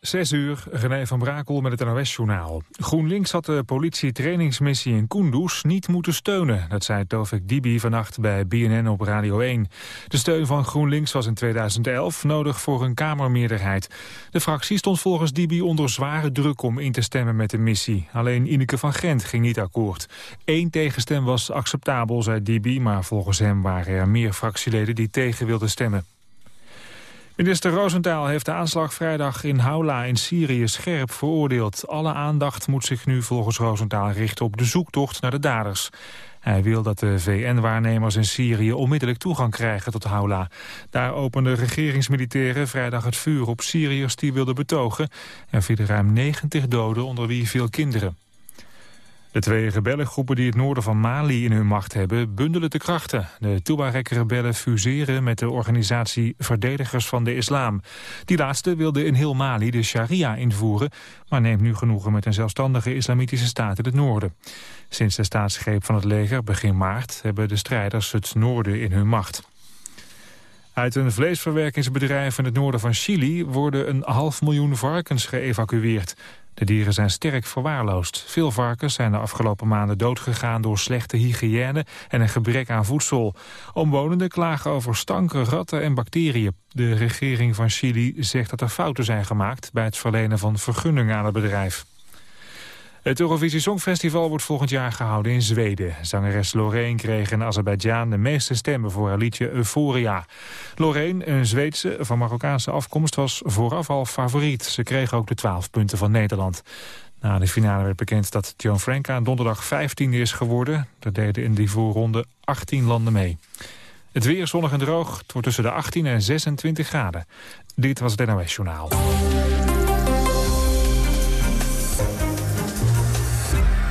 Zes uur, René van Brakel met het NOS-journaal. GroenLinks had de politietrainingsmissie in Kunduz niet moeten steunen. Dat zei Tovik Dibi vannacht bij BNN op Radio 1. De steun van GroenLinks was in 2011 nodig voor een Kamermeerderheid. De fractie stond volgens Dibi onder zware druk om in te stemmen met de missie. Alleen Ineke van Gent ging niet akkoord. Eén tegenstem was acceptabel, zei Dibi, maar volgens hem waren er meer fractieleden die tegen wilden stemmen. Minister Rosenthal heeft de aanslag vrijdag in Haula in Syrië scherp veroordeeld. Alle aandacht moet zich nu volgens Rosenthal richten op de zoektocht naar de daders. Hij wil dat de VN-waarnemers in Syrië onmiddellijk toegang krijgen tot Haula. Daar openden regeringsmilitairen vrijdag het vuur op Syriërs die wilden betogen. Er vielen ruim 90 doden, onder wie veel kinderen. De twee rebellengroepen die het noorden van Mali in hun macht hebben... bundelen de krachten. De Tuareg-rebellen fuseren met de organisatie Verdedigers van de Islam. Die laatste wilde in heel Mali de sharia invoeren... maar neemt nu genoegen met een zelfstandige islamitische staat in het noorden. Sinds de staatsgreep van het leger begin maart... hebben de strijders het noorden in hun macht. Uit een vleesverwerkingsbedrijf in het noorden van Chili... worden een half miljoen varkens geëvacueerd. De dieren zijn sterk verwaarloosd. Veel varkens zijn de afgelopen maanden doodgegaan door slechte hygiëne en een gebrek aan voedsel. Omwonenden klagen over stanken, ratten en bacteriën. De regering van Chili zegt dat er fouten zijn gemaakt bij het verlenen van vergunningen aan het bedrijf. Het Eurovisie Songfestival wordt volgend jaar gehouden in Zweden. Zangeres Loreen kreeg in Azerbeidzjan de meeste stemmen voor haar liedje Euphoria. Loreen, een Zweedse van Marokkaanse afkomst, was vooraf al favoriet. Ze kreeg ook de 12 punten van Nederland. Na de finale werd bekend dat Joan Franka donderdag 15 is geworden. Er deden in die voorronde 18 landen mee. Het weer zonnig en droog. Het wordt tussen de 18 en 26 graden. Dit was het NOS Journaal.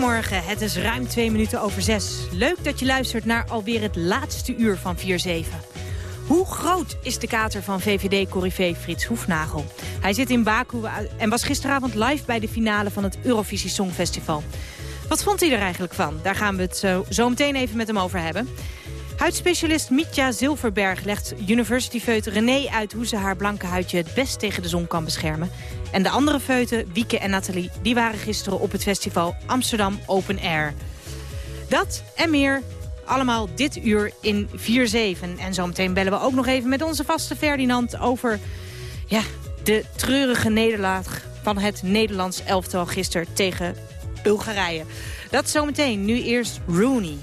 Goedemorgen, het is ruim twee minuten over zes. Leuk dat je luistert naar alweer het laatste uur van 4-7. Hoe groot is de kater van VVD-corrivé Frits Hoefnagel? Hij zit in Baku en was gisteravond live bij de finale van het Eurovisie Songfestival. Wat vond hij er eigenlijk van? Daar gaan we het zo, meteen even met hem over hebben. Huidspecialist Mitja Zilverberg legt University Feut René uit... hoe ze haar blanke huidje het best tegen de zon kan beschermen. En de andere feuten, Wieke en Nathalie, die waren gisteren op het festival Amsterdam Open Air. Dat en meer allemaal dit uur in 4-7. En zometeen bellen we ook nog even met onze vaste Ferdinand over ja, de treurige nederlaag van het Nederlands elftal gisteren tegen Bulgarije. Dat zometeen. Nu eerst Rooney.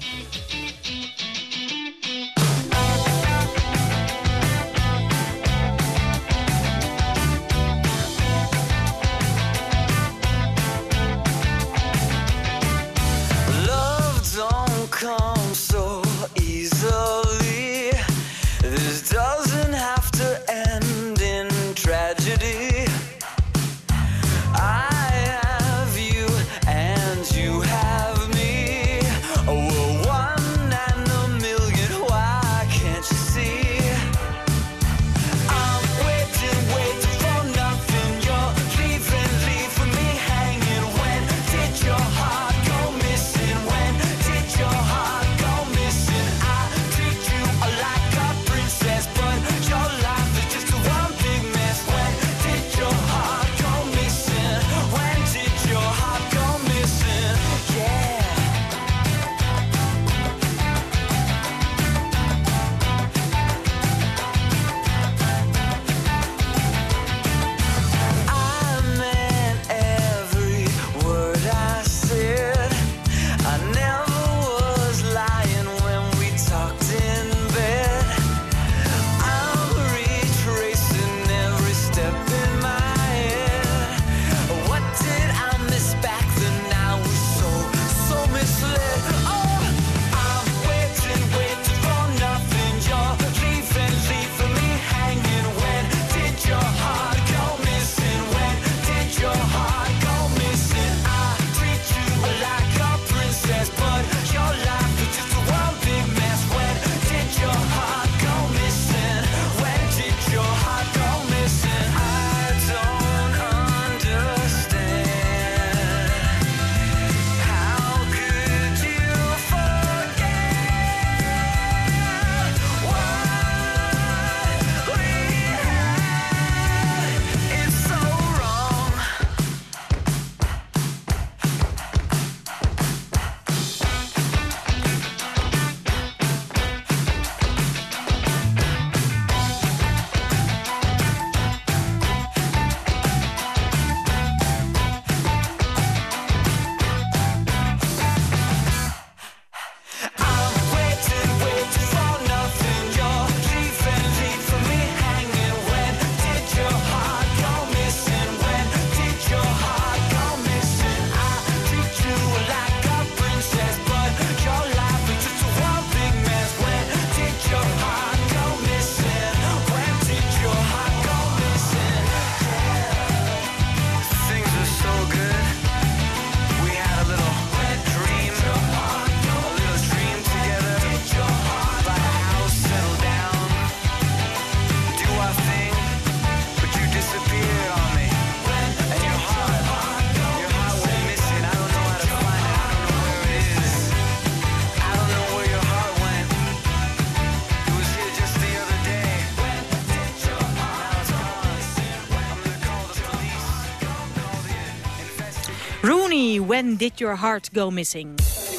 When Did Your Heart Go Missing?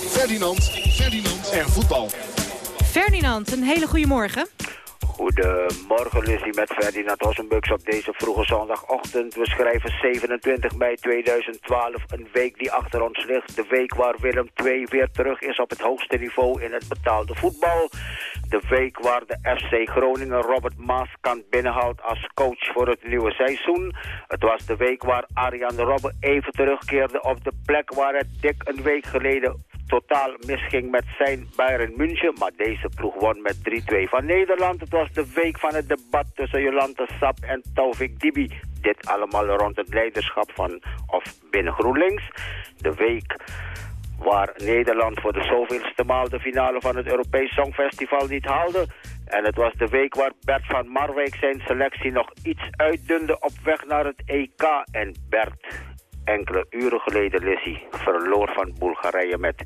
Ferdinand, Ferdinand en voetbal. Ferdinand, een hele goede morgen. Goedemorgen, Lizzie met Ferdinand Hossenbux op deze vroege zondagochtend. We schrijven 27 mei 2012, een week die achter ons ligt. De week waar Willem II weer terug is op het hoogste niveau in het betaalde voetbal. De week waar de FC Groningen Robert Maaskant binnenhaalt als coach voor het nieuwe seizoen. Het was de week waar Arjan Robben even terugkeerde op de plek waar het dik een week geleden totaal misging met zijn Bayern München. Maar deze ploeg won met 3-2 van Nederland. Het was de week van het debat tussen Jolante Sap en Taufik Dibi. Dit allemaal rond het leiderschap van of binnen GroenLinks. De week waar Nederland voor de zoveelste maal de finale van het Europees Songfestival niet haalde. En het was de week waar Bert van Marwijk zijn selectie nog iets uitdunde op weg naar het EK. En Bert enkele uren geleden, Lissy, verloor van Bulgarije met 1-2.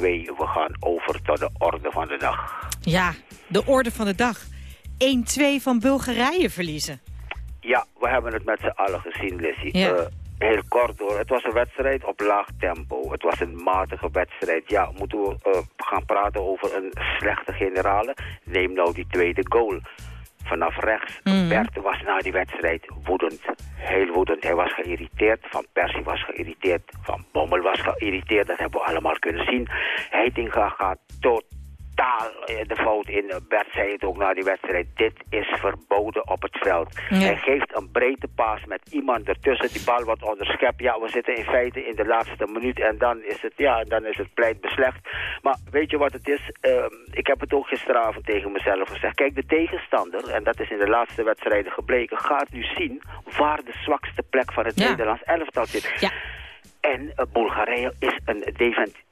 We gaan over tot de orde van de dag. Ja, de orde van de dag. 1-2 van Bulgarije verliezen. Ja, we hebben het met z'n allen gezien, Lissy. Ja. Eh, heel kort hoor. Het was een wedstrijd op laag tempo. Het was een matige wedstrijd. Ja, moeten we eh, gaan praten over een slechte generale? Neem nou die tweede goal. Vanaf rechts. Mhm. Bert was na die wedstrijd woedend. Heel woedend. Hij was geïrriteerd. Van Persie was geïrriteerd. Van Bommel was geïrriteerd. Dat hebben we allemaal kunnen zien. Heitinga gaat totaal eh, de fout in. Eh, Bert zei het ook na die wedstrijd. Dit is verboden op het veld. Ja. Hij geeft een breedte paas met iemand ertussen. Die bal wat onderschept. Ja, we zitten in feite in de laatste minuut. En dan is het, ja, dan is het pleit beslecht. Maar weet je wat het is? Ehm, ik heb het ook gisteravond tegen mezelf gezegd. Kijk, de tegenstander, en dat is in de laatste wedstrijden gebleken... gaat nu zien waar de zwakste plek van het Ja. Nederlands elftal zit. Ja. En eh, Bulgarije is een,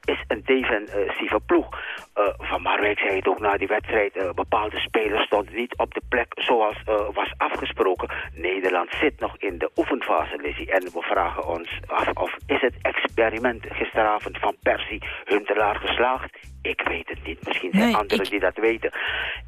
is een defensieve ploeg. Eh, van Marwijk zei het ook na die wedstrijd. eh, bepaalde spelers stonden niet op de plek zoals was afgesproken. Nederland zit nog in de oefenfase, Lizzie. En we vragen ons af of is het experiment gisteravond van Persie Huntelaar geslaagd? Ik weet het niet. Misschien zijn Nee, anderen ik- die dat weten.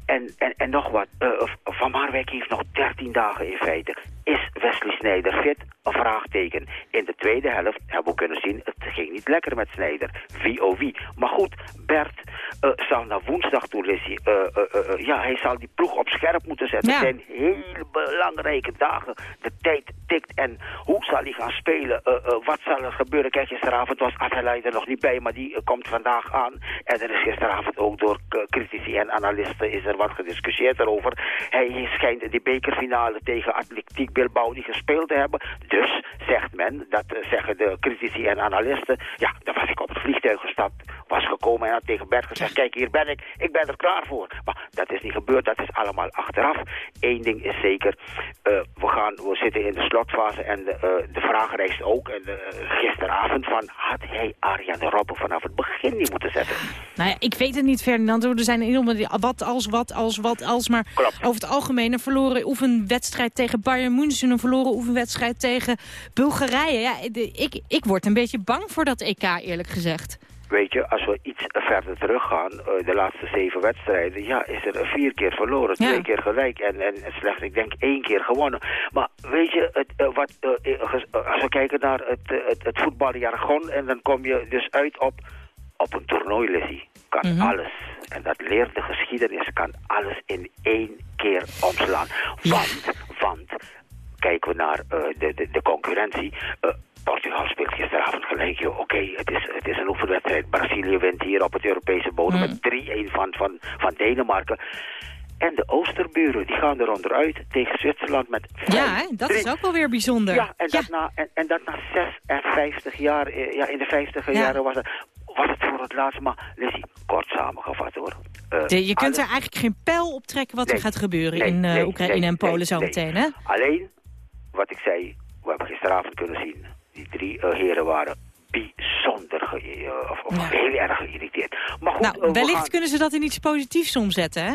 En, en, en nog wat. eh, van Marwijk heeft nog 13 dagen in feite. Is Wesley Sneijder fit? Een vraagteken. In de tweede helft hebben we kunnen zien, het ging niet lekker met Sneijder. Wie oh wie. Maar goed, Bert eh, zal naar woensdag toe, Lissy. eh, ja, hij zal die ploeg op scherp moeten zetten. Ja. Het zijn hele belangrijke dagen. De tijd tikt. En hoe zal hij gaan spelen? Wat zal er gebeuren? Kijk, gisteravond was Adelai er nog niet bij, maar die komt vandaag aan. En er is gisteravond ook door critici en analisten is er wat gediscussieerd erover. Hij schijnt die bekerfinale tegen Atletiek Bilbao niet gespeeld te hebben. Dus zegt men, dat eh, zeggen de critici en analisten. Ja, dan was ik op het vliegtuig gestapt, was gekomen en had tegen Bert gezegd... kijk, hier ben ik, ik ben er klaar voor. Maar dat is niet gebeurd, dat is allemaal achteraf. Eén ding is zeker, eh, we, gaan, we zitten in de slotfase en de, eh, de vraag rijst ook... En, gisteravond van, had hij Arjan Robben vanaf het begin niet moeten zetten? Nou ja, ik weet het niet, Ferdinand. Er zijn enorme die- wat als, wat als, wat als. Maar Klopt. over het algemeen een verloren oefenwedstrijd tegen Bayern München. Een verloren oefenwedstrijd tegen Bulgarije. Ja, ik, ik word een beetje bang voor dat EK, eerlijk gezegd. Weet je, als we iets verder teruggaan, eh, de laatste zeven wedstrijden, ja, is er vier keer verloren, Ja. twee keer gelijk en, en slechts, ik denk, één keer gewonnen. Maar weet je, het, eh, wat, eh, als we kijken naar het, het, het voetbaljargon, en dan kom je dus uit op, op een toernooi, Lizzie, kan Mhm. alles. En dat leert de geschiedenis, kan alles in één keer omslaan. Want, want, kijken we naar eh, de, de, de concurrentie. eh, Portugal speelt gisteravond gelijk. Oké, het, is, het is een oefenwedstrijd. Brazilië wint hier op het Europese bodem Mm. met 3-1 van, van, van Denemarken. En de Oosterburen, die gaan er onderuit tegen Zwitserland met 5-3. Ja, hè, dat is ook wel weer bijzonder. Ja, en, Dat, na, en, en dat na 56 jaar, eh, ja, in de 50 Ja. jaren was het, was het voor het laatst. Maar Lizzie, kort samengevat hoor. Eh, De- je kunt er eigenlijk geen pijl op trekken wat er gaat gebeuren nee, in eh, Oekraïne nee, en Polen nee, zo nee. meteen, hè? Alleen, wat ik zei, we hebben gisteravond kunnen zien. Die drie eh, heren waren bijzonder, eh, of, of Ja. heel erg geïrriteerd. Maar goed, Nou, eh, we wellicht gaan kunnen ze dat in iets positiefs omzetten, hè?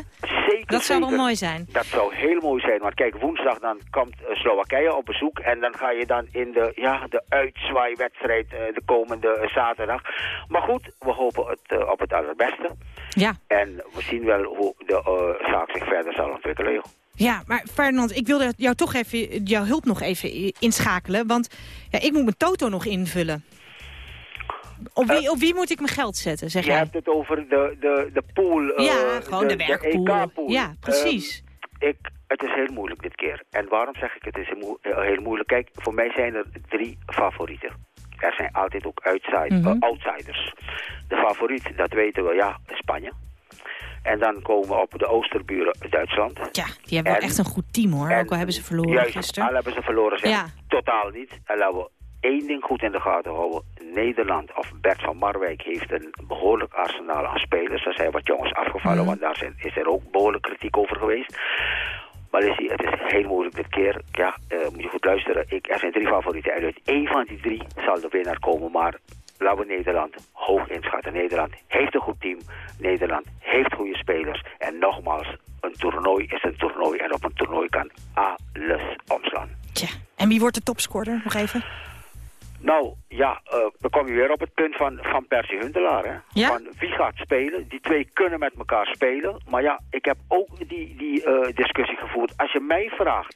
zeker, Dat zou wel mooi zijn. Dat zou heel mooi zijn, want kijk, woensdag dan komt eh, Slowakije op bezoek en dan ga je dan in de, ja, de uitzwaaiwedstrijd de komende zaterdag. Maar goed, we hopen het, op het allerbeste. Ja. En we zien wel hoe de zaak zich verder zal ontwikkelen. joh. Ja, maar Ferdinand, ik wilde jou toch even, jouw hulp nog even inschakelen. Want ja, ik moet mijn toto nog invullen. Op wie, op wie moet ik mijn geld zetten, zeg Je jij? hebt het over de, de, de pool. eh, Ja, gewoon de werkpool. EK-pool. Ja, precies. Ehm, ik, het is heel moeilijk dit keer. En waarom zeg ik het is heel, eh, heel moeilijk? Kijk, voor mij zijn er drie favorieten. Er zijn altijd ook outside, Mhm. eh, outsiders. De favoriet, dat weten we, ja, Spanje. En dan komen we op de oosterburen Duitsland. Ja, die hebben wel echt een goed team hoor. Ook al hebben ze verloren juist, gisteren. al hebben ze verloren, zeg Ja. totaal niet. En laten we één ding goed in de gaten houden. Nederland, of Bert van Marwijk, heeft een behoorlijk arsenaal aan spelers. Er zijn wat jongens afgevallen, Mhm. want daar zijn, is er ook behoorlijk kritiek over geweest. Maar Lissy, het is heel moeilijk dit keer. Ja, eh, moet je goed luisteren. Ik, er zijn drie favorieten. En uit één van die drie zal de winnaar komen. Maar laten we Nederland hoog inschatten. Nederland heeft een goed team. Nederland heeft goede spelers. En nogmaals, een toernooi is een toernooi. En op een toernooi kan alles omslaan. Tja, en wie wordt de topscorer? Nog even. Nou, ja, eh, dan kom je weer op het punt van, van Percy Huntelaar. Hè? Ja? Van wie gaat spelen? Die twee kunnen met elkaar spelen. Maar ja, ik heb ook die, die eh, discussie gevoerd. Als je mij vraagt,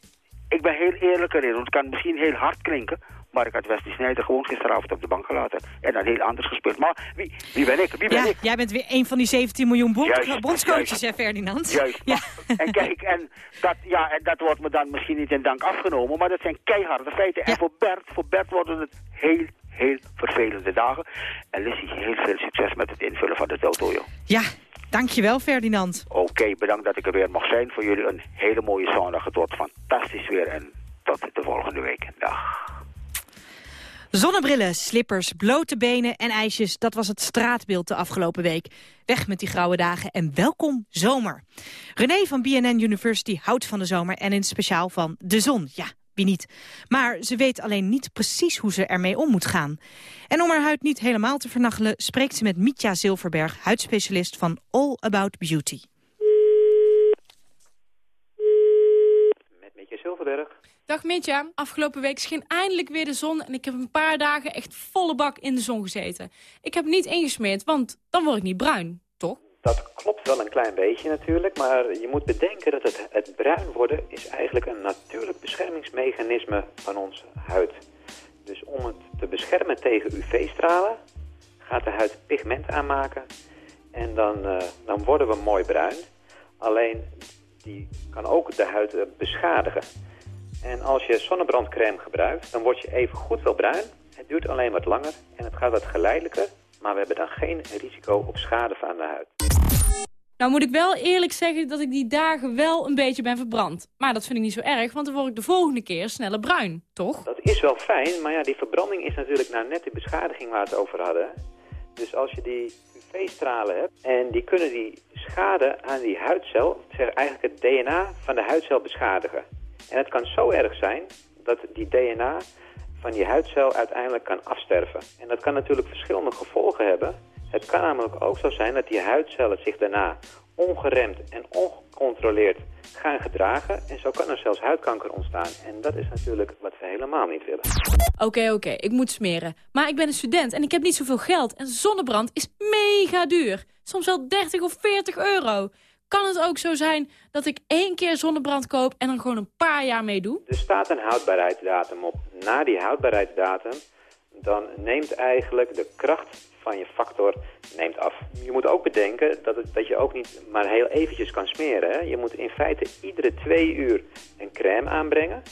ik ben heel eerlijk erin. want Het kan misschien heel hard klinken. Maar ik had Wesley Sneijder gewoon gisteravond op de bank gelaten. En dan heel anders gespeeld. Maar wie, wie ben ik? Wie ben Ja, ik? jij bent weer een van die 17 miljoen bondscoaches, hè Ferdinand? Juist. Ja. En kijk, en dat, ja, en dat wordt me dan misschien niet in dank afgenomen, maar dat zijn keiharde feiten. En voor Bert, voor Bert worden het heel, heel vervelende dagen. En Lissy, heel veel succes met het invullen van de toto, joh. ja, dankjewel Ferdinand. Oké, bedankt dat ik er weer mag zijn. Voor jullie een hele mooie zondag. Het wordt fantastisch weer en tot de volgende week. Dag. Zonnebrillen, slippers, blote benen en ijsjes, dat was het straatbeeld de afgelopen week. Weg met die grauwe dagen en welkom zomer. René van BNN University houdt van de zomer en in speciaal van de zon. Ja, wie niet. Maar ze weet alleen niet precies hoe ze ermee om moet gaan. En om haar huid niet helemaal te vernachelen... spreekt ze met Mitja Zilverberg, huidspecialist van All About Beauty. Met Mietje Zilverberg. Dag Mitja, afgelopen week scheen eindelijk weer de zon en ik heb een paar dagen echt volle bak in de zon gezeten. Ik heb niet ingesmeerd, want dan word ik niet bruin, toch? Dat klopt wel een klein beetje natuurlijk, maar je moet bedenken dat het, het bruin worden is eigenlijk een natuurlijk beschermingsmechanisme van onze huid. Dus om het te beschermen tegen UV-stralen gaat de huid pigment aanmaken en dan, eh, dan worden we mooi bruin. Alleen die kan ook de huid eh, beschadigen. En als je zonnebrandcrème gebruikt, dan word je even goed wel bruin. Het duurt alleen wat langer en het gaat wat geleidelijker, maar we hebben dan geen risico op schade van de huid. Nou moet ik wel eerlijk zeggen dat ik die dagen wel een beetje ben verbrand. Maar dat vind ik niet zo erg, want dan word ik de volgende keer sneller bruin, toch? Dat is wel fijn, maar ja, die verbranding is natuurlijk nou net de beschadiging waar we het over hadden. Dus als je die UV-stralen hebt en die kunnen die schade aan die huidcel, zeg eigenlijk het DNA van de huidcel beschadigen. En het kan zo erg zijn dat die DNA van die huidcel uiteindelijk kan afsterven. En dat kan natuurlijk verschillende gevolgen hebben. Het kan namelijk ook zo zijn dat die huidcellen zich daarna ongeremd en ongecontroleerd gaan gedragen. En zo kan er zelfs huidkanker ontstaan. En dat is natuurlijk wat we helemaal niet willen. Oké, oké, ik moet smeren. Maar ik ben een student en ik heb niet zoveel geld. En zonnebrand is mega duur. Soms wel 30 of 40 euro. Kan het ook zo zijn dat ik één keer zonnebrand koop en er gewoon een paar jaar mee doe? Er staat een houdbaarheidsdatum op. Na die houdbaarheidsdatum dan neemt eigenlijk de kracht van je factor neemt af. Je moet ook bedenken dat, het, dat je ook niet maar heel eventjes kan smeren. Hè? Je moet in feite iedere twee uur een crème aanbrengen.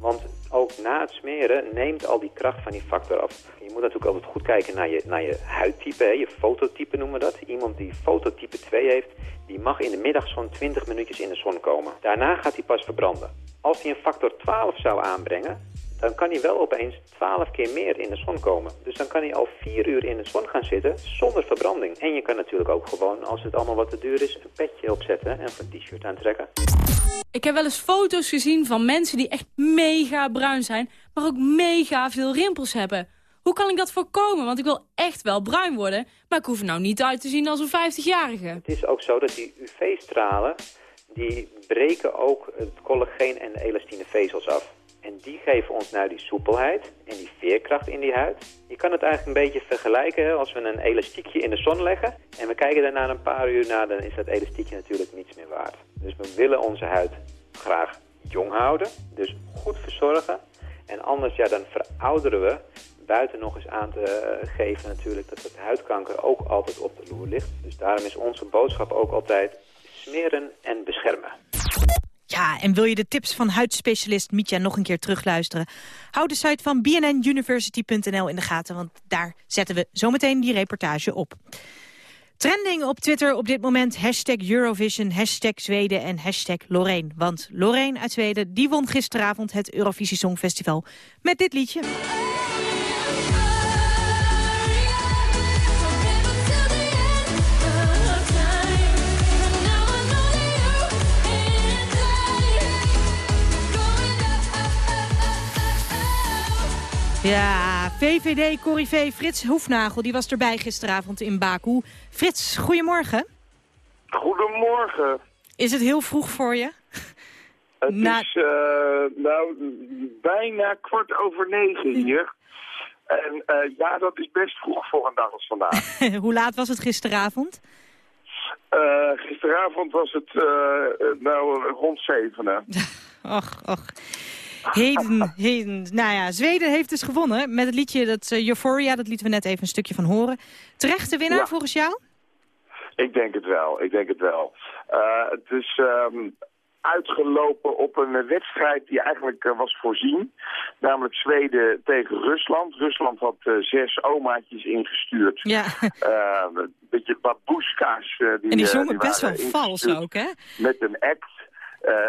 Want ook na het smeren neemt al die kracht van die factor af. Je moet natuurlijk altijd goed kijken naar je, naar je huidtype, hè? je fototype noemen we dat. Iemand die fototype 2 heeft, die mag in de middag zo'n 20 minuutjes in de zon komen. Daarna gaat hij pas verbranden. Als hij een factor 12 zou aanbrengen, dan kan hij wel opeens 12 keer meer in de zon komen. Dus dan kan hij al 4 uur in de zon gaan zitten zonder verbranding. En je kan natuurlijk ook gewoon, als het allemaal wat te duur is, een petje opzetten en een t-shirt aantrekken. Ik heb wel eens foto's gezien van mensen die echt mega bruin zijn, maar ook mega veel rimpels hebben. Hoe kan ik dat voorkomen? Want ik wil echt wel bruin worden, maar ik hoef er nou niet uit te zien als een 50-jarige. Het is ook zo dat die UV-stralen, die breken ook het collageen en de elastine vezels af. En die geven ons nou die soepelheid en die veerkracht in die huid. Je kan het eigenlijk een beetje vergelijken als we een elastiekje in de zon leggen. En we kijken daarna een paar uur na, dan is dat elastiekje natuurlijk niets meer waard. Dus we willen onze huid graag jong houden, dus goed verzorgen. En anders, ja, dan verouderen we buiten nog eens aan te geven natuurlijk dat het huidkanker ook altijd op de loer ligt. Dus daarom is onze boodschap ook altijd smeren en beschermen. Ja, en wil je de tips van huidspecialist Mietja nog een keer terugluisteren? Hou de site van bnnuniversity.nl in de gaten, want daar zetten we zometeen die reportage op. Trending op Twitter op dit moment hashtag Eurovision, hashtag Zweden en hashtag Lorraine. Want Lorraine uit Zweden die won gisteravond het Eurovisie Songfestival met dit liedje. Ja, VVD-corrivé Frits Hoefnagel die was erbij gisteravond in Baku. Frits, goedemorgen. Goedemorgen. Is het heel vroeg voor je? Het Na- is eh, nou, bijna kwart over negen hier. En eh, ja, dat is best vroeg voor een dag als vandaag. Hoe laat was het gisteravond? Eh, gisteravond was het nou rond zevenen. Och, och. Heden, heden. Nou ja, Zweden heeft dus gewonnen met het liedje dat eh, Euphoria. Dat lieten we net even een stukje van horen. Terechte winnaar Ja. volgens jou? Ik denk het wel, ik denk het wel. Eh, het is ehm, uitgelopen op een wedstrijd die eigenlijk eh, was voorzien. Namelijk Zweden tegen Rusland. Rusland had zes omaatjes ingestuurd. Ja, een beetje baboeska's. die, en die zongen best wel vals ook, hè? Met een act.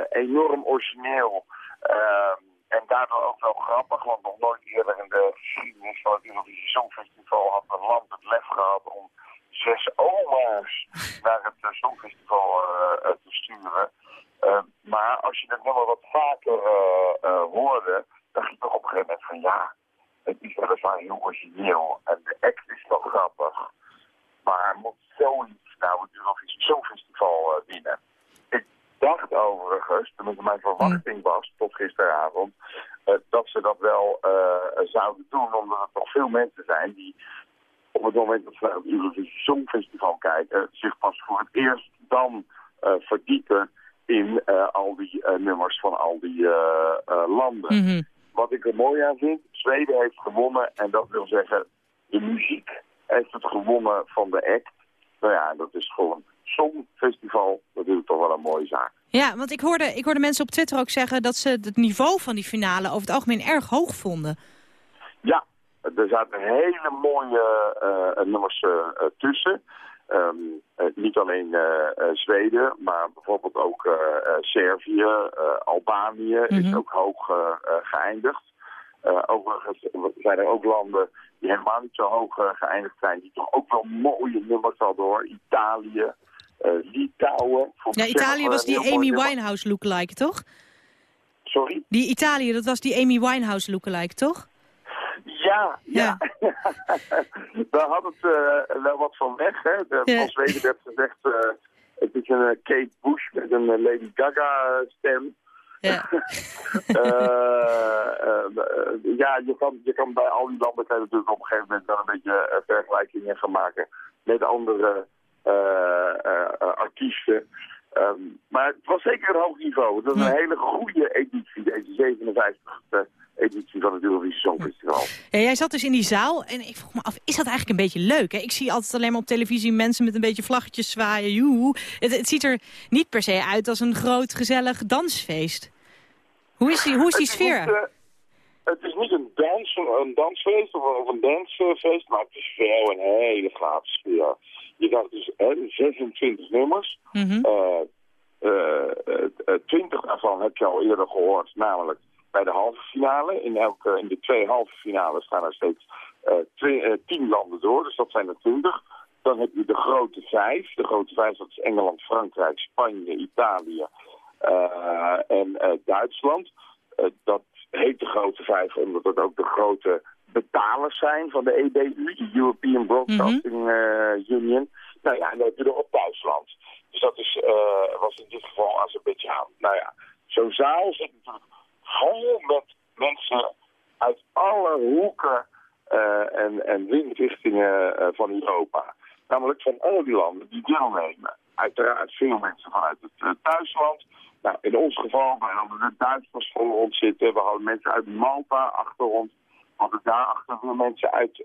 enorm origineel. Ehm, en daardoor ook wel grappig, want nog nooit eerder in de geschiedenis van het Eurovisie Songfestival had een land het lef gehad om zes oma's naar het eh, Songfestival eh, eh, te sturen. Maar als je het nummer wat vaker eh, hoorde, dacht je toch op een gegeven moment van ja, het is weliswaar heel origineel en de act is wel grappig. Maar moet zoiets nou het Eurovisie Songfestival winnen? Dacht overigens, tenminste mijn verwachting was tot gisteravond, eh, dat ze dat wel eh, zouden doen, omdat er toch veel mensen zijn die op het moment dat ze naar het Eurovisie Songfestival kijken, zich pas voor het eerst dan eh, verdiepen in al die nummers van al die landen. Mhm. Wat ik er mooi aan vind, Zweden heeft gewonnen en dat wil zeggen, de muziek heeft het gewonnen van de act. Nou ja, dat is gewoon Songfestival, natuurlijk toch wel een mooie zaak. Ja, want ik hoorde, ik hoorde mensen op Twitter ook zeggen dat ze het niveau van die finale over het algemeen erg hoog vonden. Ja, er zaten hele mooie eh, nummers eh, tussen. Ehm, eh, niet alleen Zweden, maar bijvoorbeeld ook Servië, Albanië is Mhm. ook hoog geëindigd. Overigens zijn er ook landen die helemaal niet zo hoog geëindigd zijn, die toch ook wel mooie nummers hadden hoor. Italië, Litouwen. vond Ja, Italië was die Amy. Winehouse lookalike, toch? Sorry? Die Italië, dat was die Amy Winehouse lookalike, toch? Ja, ja. Daar had het eh, wel wat van weg. Hè. De, Ja. Werd gezegd, eh, het is een eh, Kate Bush met een eh, Lady Gaga stem. Ja. Eh, eh, eh, ja, je kan, je kan bij al die landen kan je natuurlijk op een gegeven moment wel een beetje eh, vergelijkingen gaan maken met andere eh, eh, eh, artiesten. Ehm, maar het was zeker een hoog niveau. Het was een Ja. hele goede editie, deze 57e editie van het Eurovisie Songfestival. Ja, jij zat dus in die zaal en ik vroeg me af, is dat eigenlijk een beetje leuk? Hè? Ik zie altijd alleen maar op televisie mensen met een beetje vlaggetjes zwaaien. Joehoe. Het, het ziet er niet per se uit als een groot gezellig dansfeest. Hoe is die, hoe is die is sfeer? niet, eh, het is niet een, dans, een dansfeest of, een- of een dansfeest, maar het is wel een hele gave sfeer. Je dacht dus hè, 26 nummers. Mhm. Eh, eh, eh, 20 daarvan heb je al eerder gehoord, namelijk bij de halve finale. In, elke, in de twee halve finales staan er steeds twee, eh, 10 landen door, dus dat zijn er 20. Dan heb je de grote vijf. De grote vijf, dat is Engeland, Frankrijk, Spanje, Italië en Duitsland. Dat heet de grote vijf omdat het ook de grote betalers zijn van de EBU, de European Broadcasting eh, Union. Nou ja, en dan heb je nog op Duitsland. Dus dat is, eh, was in dit geval Azerbeidzjan. Nou ja, zo'n zaal zit natuurlijk vol met mensen uit alle hoeken eh, en, en windrichtingen van Europa. Namelijk van al die landen die deelnemen. Uiteraard veel mensen vanuit het thuisland. Nou, in ons geval, wij hadden de Duitsers voor ons zitten. We hadden mensen uit Malta achter ons. Hadden daarachter weer mensen uit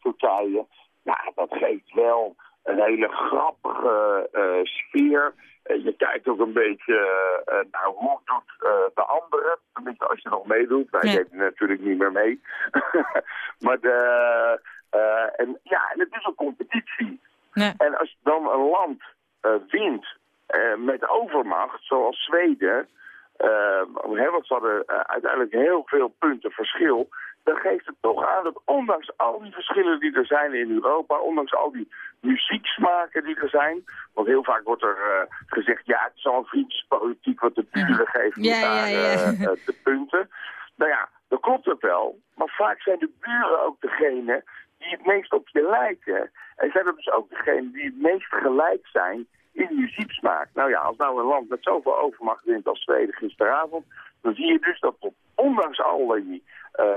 Turkije. Nou, dat geeft wel een hele grappige sfeer. je kijkt ook een beetje naar hoe doet de anderen. Tenminste, als je nog meedoet. Wij nee. deden natuurlijk niet meer mee. maar de, en, ja, en het is een competitie. Nee. En als dan een land wint met overmacht, zoals Zweden... Uh, want ze hadden uiteindelijk heel veel punten verschil dan geeft het toch aan dat ondanks al die verschillen die er zijn in Europa, ondanks al die muzieksmaken die er zijn, want heel vaak wordt er uh, gezegd, ja, het is al een vriendjespolitiek wat de buren geven ja, ja, ja. Uh, de punten. Nou ja, dat klopt het wel, maar vaak zijn de buren ook degene die het meest op je lijken. En zijn er dus ook degene die het meest gelijk zijn in muzieksmaak. Nou ja, als nou een land met zoveel overmacht wint als Zweden gisteravond, dan zie je dus dat ondanks al die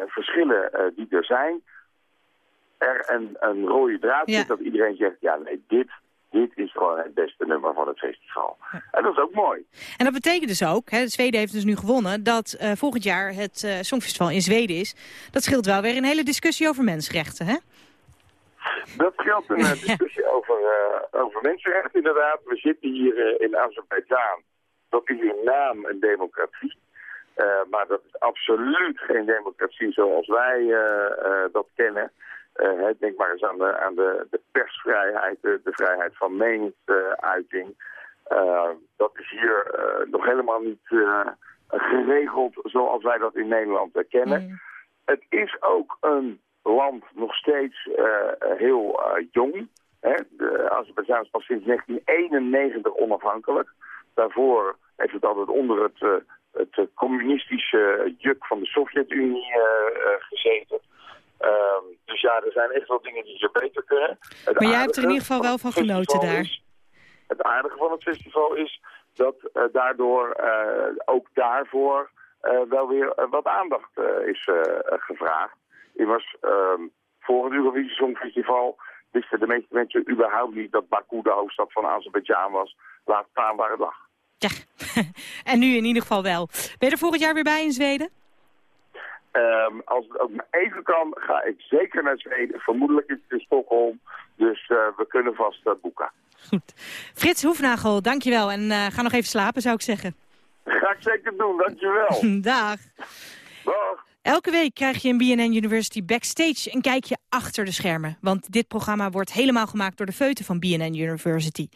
verschillen uh, die er zijn, er een, een rode draad zit dat iedereen zegt, ja nee, dit, dit is gewoon het beste nummer van het festival. En dat is ook mooi. En dat betekent dus ook, hè, Zweden heeft dus nu gewonnen, dat uh, volgend jaar het uh, Songfestival in Zweden is. Dat scheelt wel weer een hele discussie over mensenrechten, hè? Dat geldt een discussie over, over mensenrechten inderdaad. We zitten hier in Azerbeidzjan. Dat is in naam een democratie. Uh, maar dat is absoluut geen democratie zoals wij uh, dat kennen. denk maar eens aan de, aan de, de persvrijheid, de, de, vrijheid van meningsuiting. dat is hier nog helemaal niet geregeld zoals wij dat in Nederland kennen. Mm. Het is ook een land nog steeds heel jong. Hè? De Azerbeidzjan is pas sinds 1991 onafhankelijk. Daarvoor heeft het altijd onder het het eh, communistische juk van de Sovjet-Unie eh, eh, gezeten. Ehm, dus ja, er zijn echt wel dingen die ze beter kunnen. Het maar jij hebt er in ieder geval wel van genoten daar. het aardige van het festival is dat daardoor ook daarvoor wel weer wat aandacht is gevraagd. Ik was ehm, voor het Eurovisie Songfestival wisten de meeste mensen überhaupt niet dat Baku de hoofdstad van Azerbeidzjan was. Laat staan waar het lag. Ja, en nu in ieder geval wel. Ben je er volgend jaar weer bij in Zweden? Um, als het ook maar even kan, ga ik zeker naar Zweden. Vermoedelijk is het in Stockholm. Dus uh, we kunnen vast uh, boeken. Goed. Frits Hoefnagel, dankjewel. En uh, ga nog even slapen, zou ik zeggen. Ga ik zeker doen, dankjewel. Dag. Dag. Elke week krijg je in BNN University Backstage een kijkje achter de schermen. Want dit programma wordt helemaal gemaakt door de feuten van BNN University.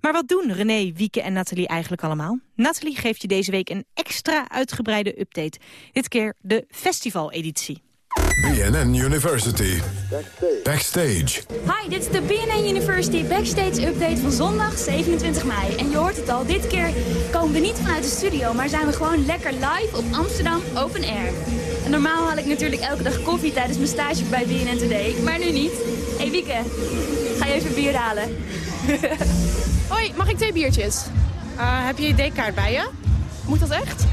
Maar wat doen René, Wieke en Nathalie eigenlijk allemaal? Nathalie geeft je deze week een extra uitgebreide update. Dit keer de festivaleditie. BNN University. Backstage. Hi, dit is de BNN University Backstage Update van zondag 27 mei. En je hoort het al, dit keer komen we niet vanuit de studio... maar zijn we gewoon lekker live op Amsterdam Open Air. En normaal haal ik natuurlijk elke dag koffie tijdens mijn stage bij BNN Today. Maar nu niet. Hé hey, Wieke, ga je even bier halen? Hoi, mag ik twee biertjes? Uh, heb je je D-kaart bij je? Moet dat echt?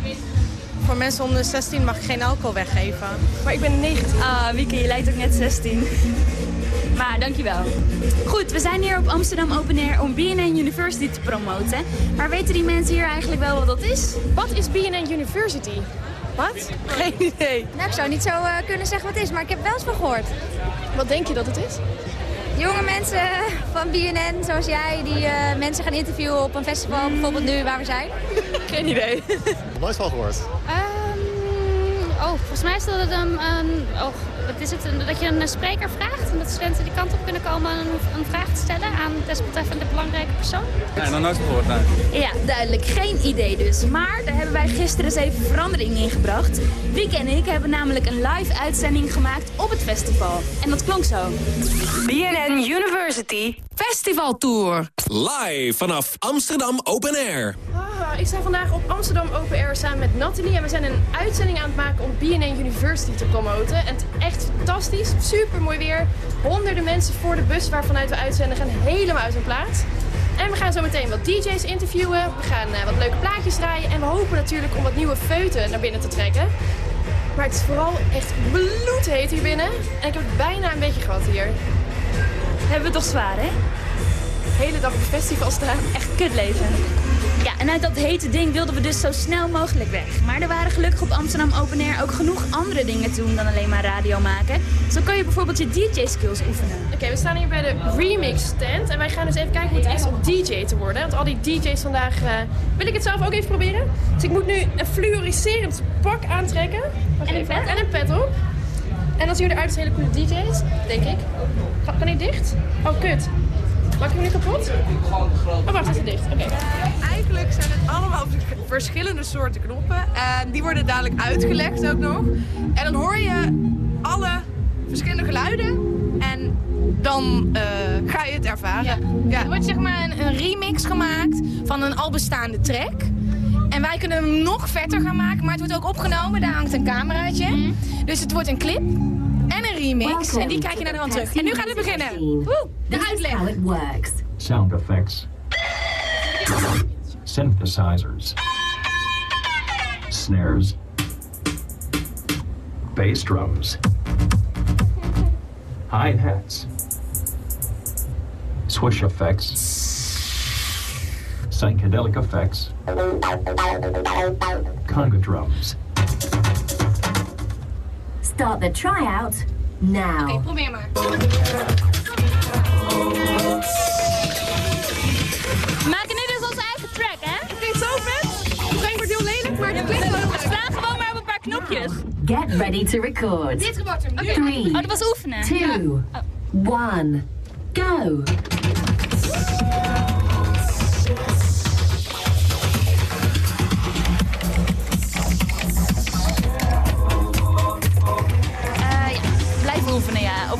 Voor mensen onder de 16 mag ik geen alcohol weggeven. Maar ik ben 19. Ah, Wieke, je lijkt ook net 16. Maar dankjewel. Goed, we zijn hier op Amsterdam Open Air om BNN University te promoten. Maar weten die mensen hier eigenlijk wel wat dat is? Wat is BNN University? Wat? Geen idee. Nou, ik zou niet zo uh, kunnen zeggen wat het is, maar ik heb wel eens van gehoord. Wat denk je dat het is? Jonge mensen van BNN, zoals jij, die uh, mensen gaan interviewen op een festival, bijvoorbeeld nu waar we zijn. Geen idee. Nooit van gehoord. Um, oh, volgens mij is dat het een, een oh, wat is het, dat je een spreker vraagt en dat studenten die kant op kunnen komen een, een vraag te stellen aan desbetreffende belangrijke persoon. Nee, nog nooit gehoord, nee. Ja, duidelijk. Geen idee dus. Maar daar hebben wij gisteren eens even verandering in gebracht. Wiek en ik hebben namelijk een live uitzending gemaakt op het festival. En dat klonk zo. BNN University Festival Tour. Live vanaf Amsterdam Open Air. Ik sta vandaag op Amsterdam Open Air samen met Nathalie. En we zijn een uitzending aan het maken om BNN University te promoten. En het is echt fantastisch. Super mooi weer. Honderden mensen voor de bus waarvanuit we uitzenden gaan helemaal uit hun plaats. En we gaan zo meteen wat DJ's interviewen. We gaan uh, wat leuke plaatjes draaien. En we hopen natuurlijk om wat nieuwe feuten naar binnen te trekken. Maar het is vooral echt bloedheet hier binnen. En ik heb het bijna een beetje gehad hier. Hebben we het toch zwaar, hè? de hele dag op het festival staan. Echt kutleven. Ja, en uit dat hete ding wilden we dus zo snel mogelijk weg. Maar er waren gelukkig op Amsterdam Open Air ook genoeg andere dingen te doen dan alleen maar radio maken. Zo kun je bijvoorbeeld je DJ-skills oefenen. Oké, we staan hier bij de remix stand. En wij gaan dus even kijken hoe het is om DJ te worden. Want al die DJ's vandaag... eh, wil ik het zelf ook even proberen? Dus ik moet nu een fluoriserend pak aantrekken. En een pet? En een pet op. En dan zien we eruit als hele coole DJ's, denk ik. Ga- Kan hij dicht? Oh, kut. Maak ik hem nu kapot? Oh, wacht, hij is dicht. Oké. Eigenlijk zijn het allemaal vers- verschillende soorten knoppen. En die worden dadelijk uitgelegd ook nog. En dan hoor je alle verschillende geluiden. En dan eh, ga je het ervaren. Ja. Er wordt zeg maar een, een remix gemaakt van een al bestaande track. En wij kunnen hem nog vetter gaan maken, maar het wordt ook opgenomen. Daar hangt een cameraatje. Dus het wordt een clip en een remix. En die kijk je naar de hand terug. En nu gaat het beginnen. Woe, de uitleg. sound effects, synthesizers, snares, bass drums, hi hats, swish effects, psychedelic effects, conga drums. Start the tryout now. Oké, probeer maar. We maken nu dus onze eigen track, hè? Het klinkt zo vet. Misschien wordt heel lelijk, maar het klinkt We slaan gewoon maar op een paar knopjes. Get ready to record. Dit wordt hem. Nu. Three, Oh, dat was oefenen. two, one, go.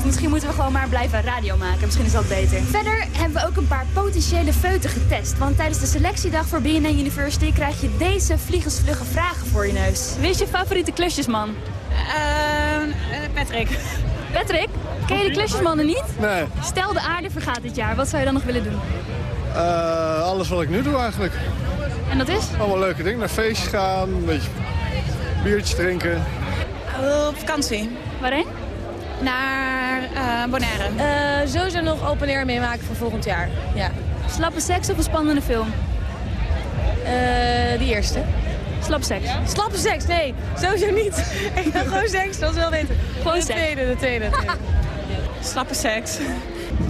Of misschien moeten we gewoon maar blijven radio maken. Misschien is dat beter. Verder hebben we ook een paar potentiële feuten getest. Want tijdens de selectiedag voor BNN University krijg je deze vliegensvlugge vragen voor je neus. Wie is je favoriete klusjesman? Ehm, Patrick. Patrick, ken je de klusjesmannen niet? Nee. Stel de aarde vergaat dit jaar, wat zou je dan nog willen doen? Eh, alles wat ik nu doe eigenlijk. En dat is? Allemaal leuke dingen. Naar feestjes gaan, een beetje biertje drinken. op vakantie. Waarheen? Naar eh, Bonaire. Eh, sowieso nog open air meemaken voor volgend jaar. Ja. Slappe seks of een spannende film? Eh, die eerste. Slappe seks. Slappe seks? Nee, sowieso niet. Ik wil gewoon seks, dat is wel weten. Gewoon de seks. tweede, de tweede. de tweede. Slappe seks.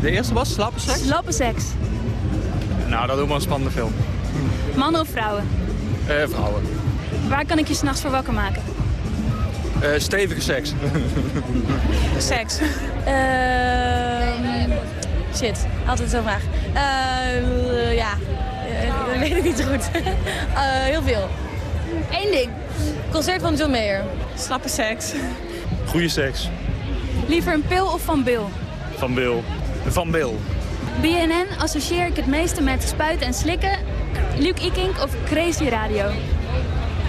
De eerste was slappe seks? Slappe seks. Nou, dat doen we een spannende film. Mannen of vrouwen? Eh, vrouwen. Waar kan ik je s'nachts voor wakker maken? Eh, stevige seks. Seks. Ehm shit, altijd zo'n vraag. Eh, ja, Eh, dat weet ik niet zo goed. Eh, heel veel. Eén ding. Concert van John Mayer. Slappe seks. Goeie seks. Liever een pil of van Bill? Van Bill. Van Bill. BNN associeer ik het meeste met spuiten en slikken. Luke Ikink of Crazy Radio?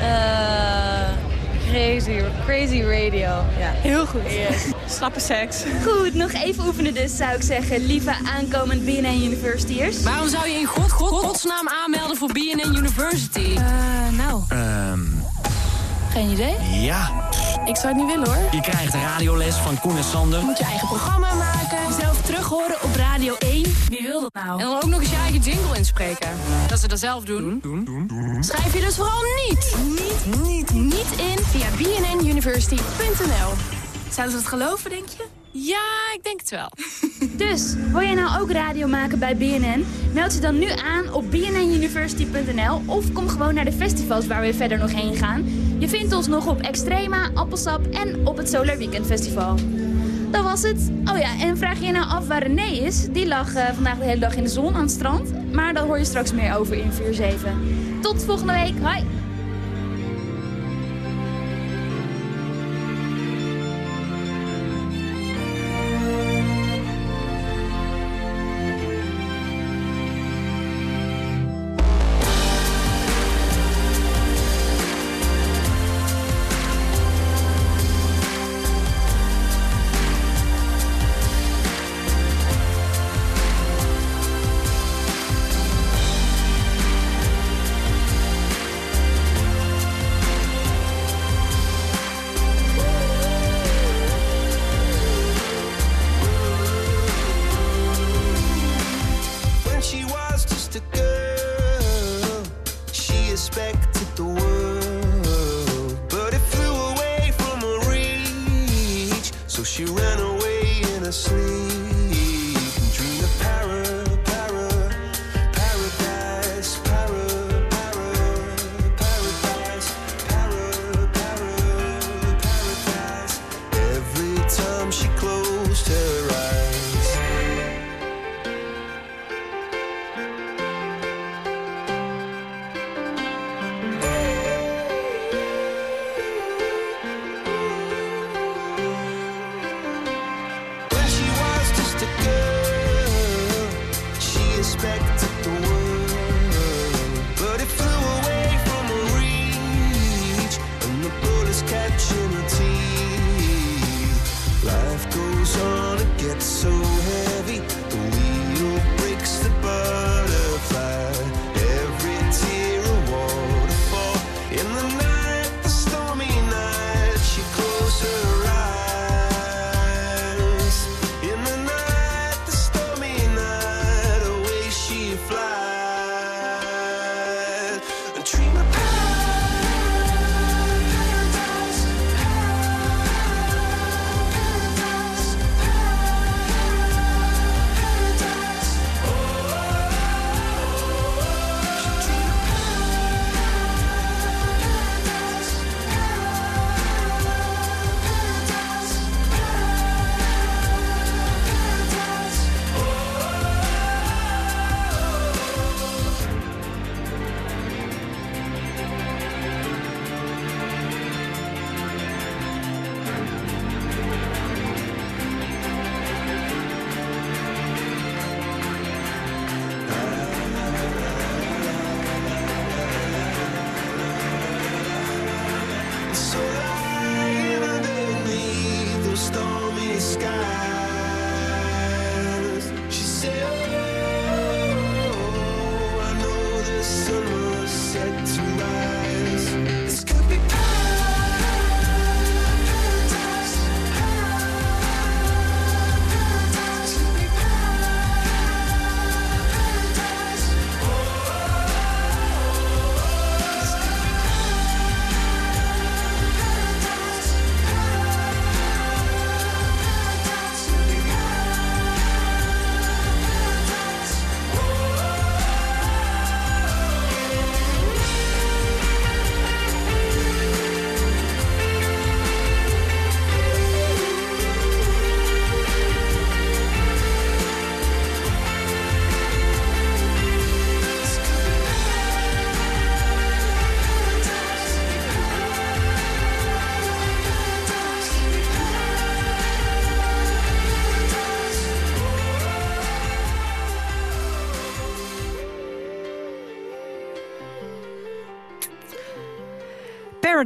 Eh, crazy, crazy radio. Ja. Heel goed. Slappe seks. Goed, nog even oefenen dus zou ik zeggen, lieve aankomend BNN University'ers. Waarom zou je in god, god, godsnaam aanmelden voor BNN University? nou, Ehm, geen idee. ja. Ik zou het niet willen hoor. Je krijgt radioles van Koen en Sander. Moet je eigen programma maken. Zelf terug horen op Radio 1. Wie wil dat nou? En dan ook nog eens je eigen jingle inspreken. Dat ze dat zelf doen. Schrijf je dus vooral niet, niet, niet, niet in via bnnuniversity.nl. Zouden ze het geloven, denk je? Ja, ik denk het wel. Dus, wil jij nou ook radio maken bij BNN? Meld je dan nu aan op bnnuniversity.nl of kom gewoon naar de festivals waar we verder nog heen gaan. Je vindt ons nog op Extrema, Appelsap en op het Solar Weekend Festival. Dat was het. Oh ja, en vraag je nou af waar René is? Die lag eh, vandaag de hele dag in de zon aan het strand. Maar daar hoor je straks meer over in 4-7. Tot volgende week. Hoi! Sleep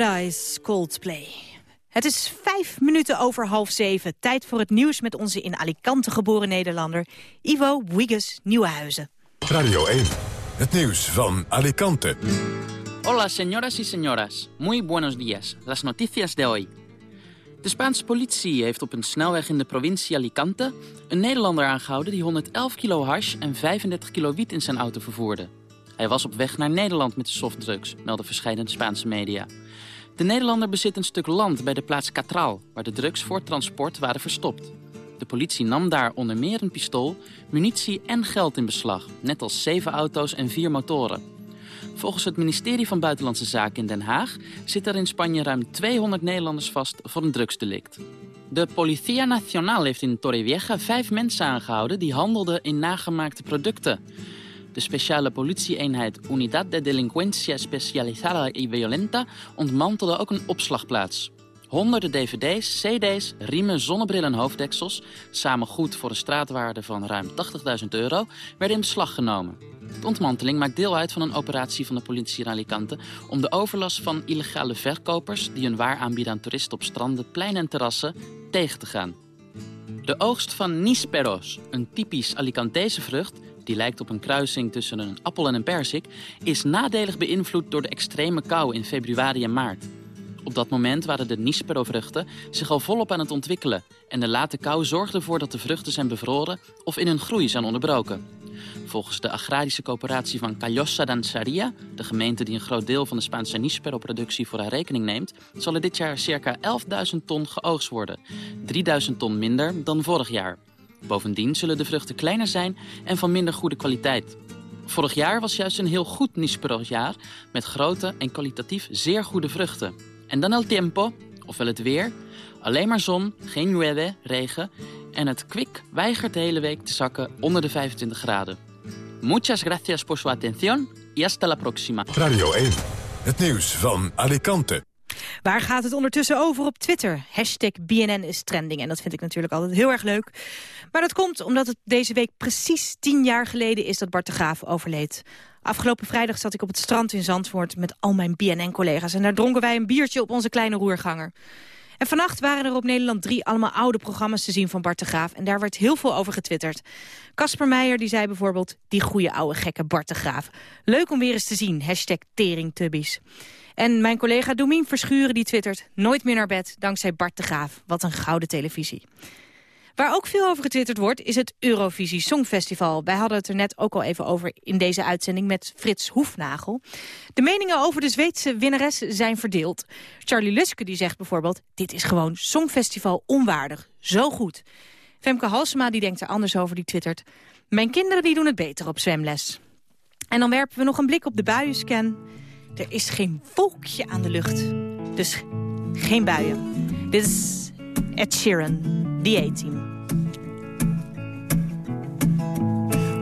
Paradise Coldplay. Het is vijf minuten over half zeven. Tijd voor het nieuws met onze in Alicante geboren Nederlander... Ivo Wiggers Nieuwenhuizen. Radio 1, het nieuws van Alicante. Hola, señoras y señoras. Muy buenos días. Las noticias de hoy. De Spaanse politie heeft op een snelweg in de provincie Alicante... een Nederlander aangehouden die 111 kilo hash en 35 kilo wiet in zijn auto vervoerde. Hij was op weg naar Nederland met de softdrugs, melden verschillende Spaanse media. De Nederlander bezit een stuk land bij de plaats Catral... waar de drugs voor transport waren verstopt. De politie nam daar onder meer een pistool, munitie en geld in beslag... net als zeven auto's en vier motoren. Volgens het ministerie van Buitenlandse Zaken in Den Haag... zitten er in Spanje ruim 200 Nederlanders vast voor een drugsdelict. De Policia Nacional heeft in Torrevieja vijf mensen aangehouden... die handelden in nagemaakte producten. De speciale politieeenheid Unidad de Delincuencia Especializada y Violenta... ontmantelde ook een opslagplaats. Honderden dvd's, cd's, riemen, zonnebrillen en hoofddeksels... samen goed voor een straatwaarde van ruim 80.000 euro... werden in beslag genomen. De ontmanteling maakt deel uit van een operatie van de politie in Alicante... om de overlast van illegale verkopers... die hun waar aanbieden aan toeristen op stranden, pleinen en terrassen... tegen te gaan. De oogst van Nisperos, een typisch Alicantese vrucht... die lijkt op een kruising tussen een appel en een persik... is nadelig beïnvloed door de extreme kou in februari en maart. Op dat moment waren de Nispero-vruchten zich al volop aan het ontwikkelen... en de late kou zorgde ervoor dat de vruchten zijn bevroren of in hun groei zijn onderbroken. Volgens de agrarische coöperatie van Callosa Danzaria, de gemeente die een groot deel van de Spaanse Nispero-productie voor haar rekening neemt, zal er dit jaar circa 11.000 ton geoogst worden. 3.000 ton minder dan vorig jaar. Bovendien zullen de vruchten kleiner zijn en van minder goede kwaliteit. Vorig jaar was juist een heel goed Nispero-jaar met grote en kwalitatief zeer goede vruchten. En dan el tiempo, ofwel het weer. Alleen maar zon, geen llueve, regen. En het kwik weigert de hele week te zakken onder de 25 graden. Muchas gracias por su atención y hasta la próxima. Radio 1. Het nieuws van Alicante. Waar gaat het ondertussen over op Twitter? Hashtag BNN is trending. En dat vind ik natuurlijk altijd heel erg leuk. Maar dat komt omdat het deze week precies tien jaar geleden is dat Bart de Graaf overleed. Afgelopen vrijdag zat ik op het strand in Zandvoort met al mijn BNN-collega's. En daar dronken wij een biertje op onze kleine roerganger. En vannacht waren er op Nederland 3 allemaal oude programma's te zien van Bart de Graaf. En daar werd heel veel over getwitterd. Casper Meijer die zei bijvoorbeeld, die goede oude gekke Bart de Graaf. Leuk om weer eens te zien, hashtag teringtubbies. En mijn collega Domien Verschuren die twittert... nooit meer naar bed, dankzij Bart de Graaf. Wat een gouden televisie. Waar ook veel over getwitterd wordt, is het Eurovisie Songfestival. Wij hadden het er net ook al even over in deze uitzending met Frits Hoefnagel. De meningen over de Zweedse winnares zijn verdeeld. Charlie Luske die zegt bijvoorbeeld... dit is gewoon Songfestival onwaardig. Zo goed. Femke Halsema die denkt er anders over, die twittert... mijn kinderen die doen het beter op zwemles. En dan werpen we nog een blik op de buienscan... Er is geen wolkje aan de lucht. Dus geen buien. Dit is Ed Sheeran, The A-Team.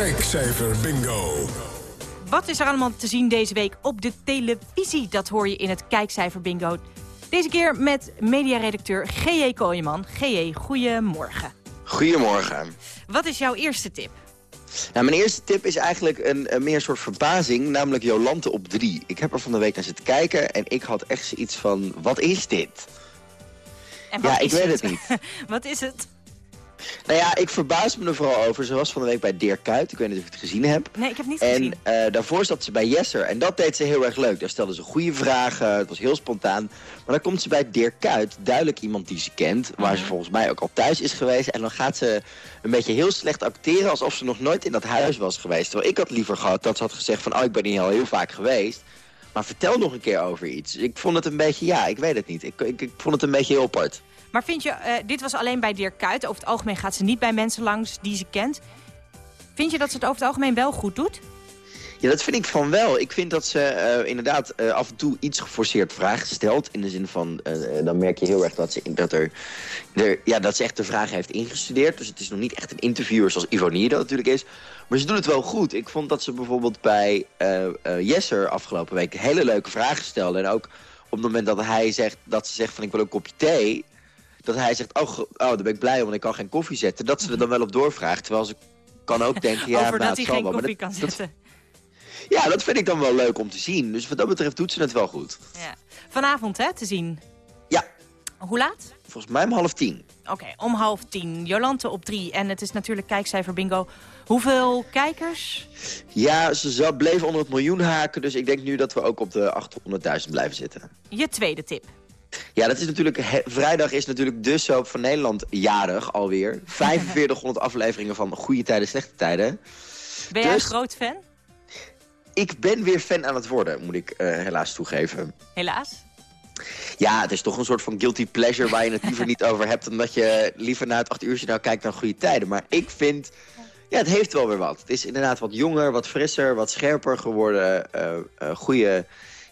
Kijkcijfer bingo. Wat is er allemaal te zien deze week op de televisie? Dat hoor je in het kijkcijfer bingo. Deze keer met mediaredacteur G.J. Kooijman. G.J., goedemorgen. Goedemorgen. Wat is jouw eerste tip? Nou, mijn eerste tip is eigenlijk een, een meer soort verbazing, namelijk Jolante op 3. Ik heb er van de week naar zitten kijken en ik had echt zoiets van, wat is dit? En Ja, ik weet het niet. wat is het? Nou ja, ik verbaas me er vooral over. Ze was van de week bij Dirk Kuyt. Ik weet niet of je het gezien hebt. Nee, ik heb niet En gezien. eh, daarvoor zat ze bij Jesser. En dat deed ze heel erg leuk. Daar stelde ze goede vragen. Het was heel spontaan. Maar dan komt ze bij Dirk Kuyt. Duidelijk iemand die ze kent. Waar Mhm. ze volgens mij ook al thuis is geweest. En dan gaat ze een beetje heel slecht acteren. Alsof ze nog nooit in dat huis was geweest. Terwijl ik had liever gehad dat ze had gezegd van... Oh, ik ben hier al heel vaak geweest. Maar vertel nog een keer over iets. Ik vond het een beetje... Ja, ik weet het niet. Ik, ik, ik vond het een beetje heel apart. Maar vind je, eh, dit was alleen bij Dirk Kuyt. Over het algemeen gaat ze niet bij mensen langs die ze kent. Vind je dat ze het over het algemeen wel goed doet? Ja, dat vind ik van wel. Ik vind dat ze eh, inderdaad eh, af en toe iets geforceerd vragen stelt. In de zin van, dan merk je heel erg dat ze, dat, er, er, ja, dat ze echt de vragen heeft ingestudeerd. Dus het is nog niet echt een interviewer zoals Ivonie dat natuurlijk is. Maar ze doet het wel goed. Ik vond dat ze bijvoorbeeld bij Jesser afgelopen week hele leuke vragen stelde. En ook op het moment dat hij zegt, dat ze zegt van ik wil een kopje thee. Dat hij zegt, oh, oh daar ben ik blij om, want ik kan geen koffie zetten. Dat ze er dan wel op doorvraagt. Terwijl ze kan ook denken, ja, over nou, dat hij geen koffie dat- kan dat zetten. ja, dat vind ik dan wel leuk om te zien. Dus wat dat betreft doet ze het wel goed. Ja. Vanavond hè, te zien. Ja. Hoe laat? Volgens mij om half tien. Oké, om half tien. Jolante op drie. En het is natuurlijk kijkcijfer bingo. Hoeveel kijkers? Ja, ze bleef onder het miljoen haken. Dus ik denk nu dat we ook op de 800.000 blijven zitten. Je tweede tip. Ja, dat is natuurlijk... he- vrijdag is natuurlijk de soap van Nederland jarig alweer. 4500 afleveringen van Goede Tijden, Slechte Tijden. Ben jij Dus- een groot fan? Ik ben weer fan aan het worden, moet ik eh, helaas toegeven. Helaas. Ja, het is toch een soort van guilty pleasure waar je het liever niet over hebt... omdat je liever naar het 8 uur nou kijkt dan Goede Tijden. Maar ik vind... Ja, het heeft wel weer wat. Het is inderdaad wat jonger, wat frisser, wat scherper geworden. eh eh, goede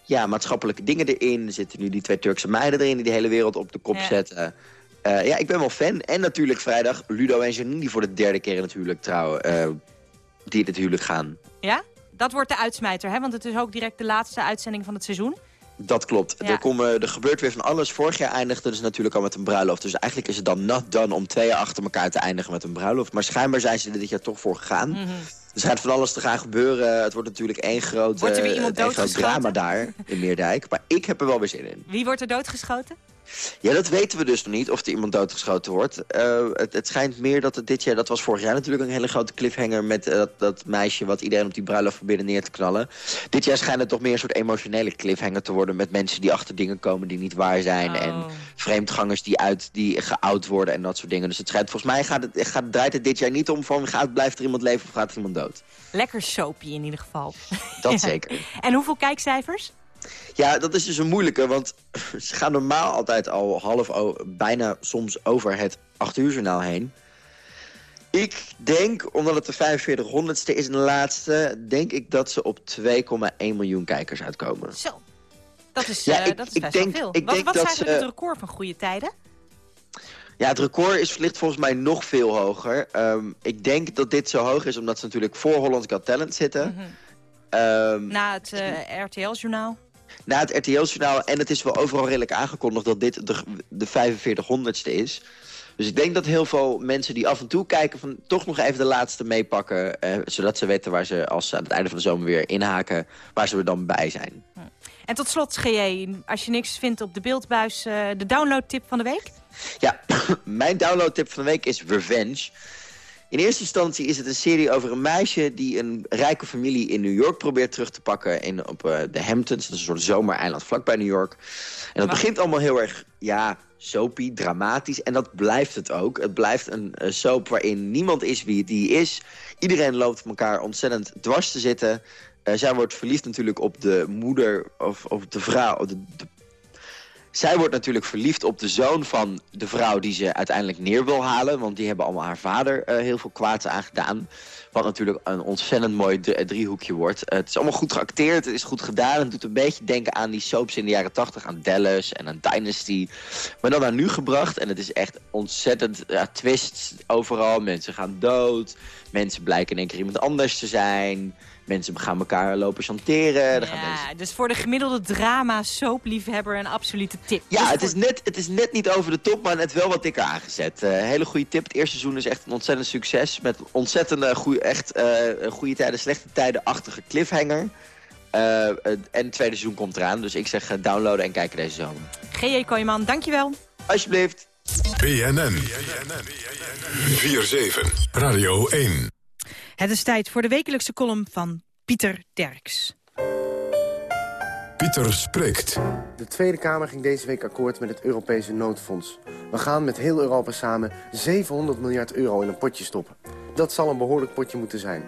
ja, maatschappelijke dingen erin. Er zitten nu die twee Turkse meiden erin die de hele wereld op de kop Ja. zetten. Eh, ja, ik ben wel fan. En natuurlijk vrijdag Ludo en Janine die voor de derde keer in het huwelijk trouwen. eh, die in het huwelijk gaan. Ja? Dat wordt de uitsmijter, hè? Want het is ook direct de laatste uitzending van het seizoen. Dat klopt. Ja. Er, komen, er gebeurt weer van alles. Vorig jaar eindigde dus natuurlijk al met een bruiloft. Dus eigenlijk is het dan not done om twee jaar achter elkaar te eindigen met een bruiloft. Maar schijnbaar zijn ze er dit jaar toch voor gegaan. Mhm. Er schijnt van alles te gaan gebeuren. Het wordt natuurlijk één groot, Wordt er weer iemand één groot drama daar in Meerdijk. Maar ik heb er wel weer zin in. Wie wordt er doodgeschoten? Ja, dat weten we dus nog niet, of er iemand doodgeschoten wordt. Eh, het, het schijnt meer dat het dit jaar, dat was vorig jaar natuurlijk een hele grote cliffhanger... met eh, dat, dat meisje wat iedereen op die bruiloft probeerde neer te knallen. Dit jaar schijnt het toch meer een soort emotionele cliffhanger te worden... met mensen die achter dingen komen die niet waar zijn... Oh. en vreemdgangers die, uit, die geout worden en dat soort dingen. Dus het schijnt, volgens mij gaat het, gaat, draait het dit jaar niet om van... Gaat, blijft er iemand leven of gaat er iemand dood? Lekker soapie in ieder geval. Dat Ja. zeker. En hoeveel kijkcijfers? Ja, dat is dus een moeilijke, want ze gaan normaal altijd al half, bijna soms over het 8 uur journaal heen. Ik denk, omdat het de 4500ste is in de laatste, denk ik dat ze op 2,1 miljoen kijkers uitkomen. Zo. Dat is, Ja, eh, ik- dat is best denk- wel veel. ik wat denk wat dat eigenlijk ze- het record van goede tijden? Ja, het record is, ligt volgens mij nog veel hoger. Ehm, ik denk dat dit zo hoog is omdat ze natuurlijk voor Holland's Got Talent zitten. Mhm. Ehm, Na het eh, RTL-journaal? Na het RTL-journaal. En het is wel overal redelijk aangekondigd dat dit de, de 4500ste is. Dus ik denk dat heel veel mensen die af en toe kijken... Van, toch nog even de laatste meepakken. eh, zodat ze weten waar ze, als ze aan het einde van de zomer weer inhaken... waar ze er dan bij zijn. En tot slot, GJ, als je niks vindt op de beeldbuis, eh, de downloadtip van de week? Ja, mijn downloadtip van de week is Revenge. In eerste instantie is het een serie over een meisje... die een rijke familie in New York probeert terug te pakken... In, op eh, de Hamptons, dat is een soort zomereiland vlakbij New York. En dat begint allemaal heel erg, ja, soapy, dramatisch. En dat blijft het ook. Het blijft een eh, soap waarin niemand is wie die is. Iedereen loopt elkaar ontzettend dwars te zitten. Eh, zij wordt verliefd natuurlijk op de moeder of, of de vrouw... Of de, de zij wordt natuurlijk verliefd op de zoon van de vrouw die ze uiteindelijk neer wil halen. Want die hebben allemaal haar vader eh, heel veel kwaads aangedaan. Wat natuurlijk een ontzettend mooi d- driehoekje wordt. Eh, het is allemaal goed geacteerd, het is goed gedaan. Het doet een beetje denken aan die soaps in de jaren 80, aan Dallas en aan Dynasty. Maar dan naar nu gebracht. En het is echt ontzettend ja, twists overal. Mensen gaan dood. Mensen blijken in één keer iemand anders te zijn. Mensen gaan elkaar lopen chanteren. Er gaan mensen Ja, dus voor de gemiddelde drama soapliefhebber een absolute tip. ja, Dus het voor- is, net, het is net niet over de top, maar net wel wat dikker aangezet. Eh hele goede tip. Het eerste seizoen is echt een ontzettend succes. Met ontzettende goede, echt eh, goede tijden, slechte tijden-achtige cliffhanger. Eh, eh, en het tweede seizoen komt eraan. Dus ik zeg eh, downloaden en kijken deze zomer. G.J. Kooijman, dankjewel. Alsjeblieft. BNN. 4-7. Radio 1. Het is tijd voor de wekelijkse column van Pieter Derks. Pieter spreekt. De Tweede Kamer ging deze week akkoord met het Europese noodfonds. We gaan met heel Europa samen 700 miljard euro in een potje stoppen. Dat zal een behoorlijk potje moeten zijn.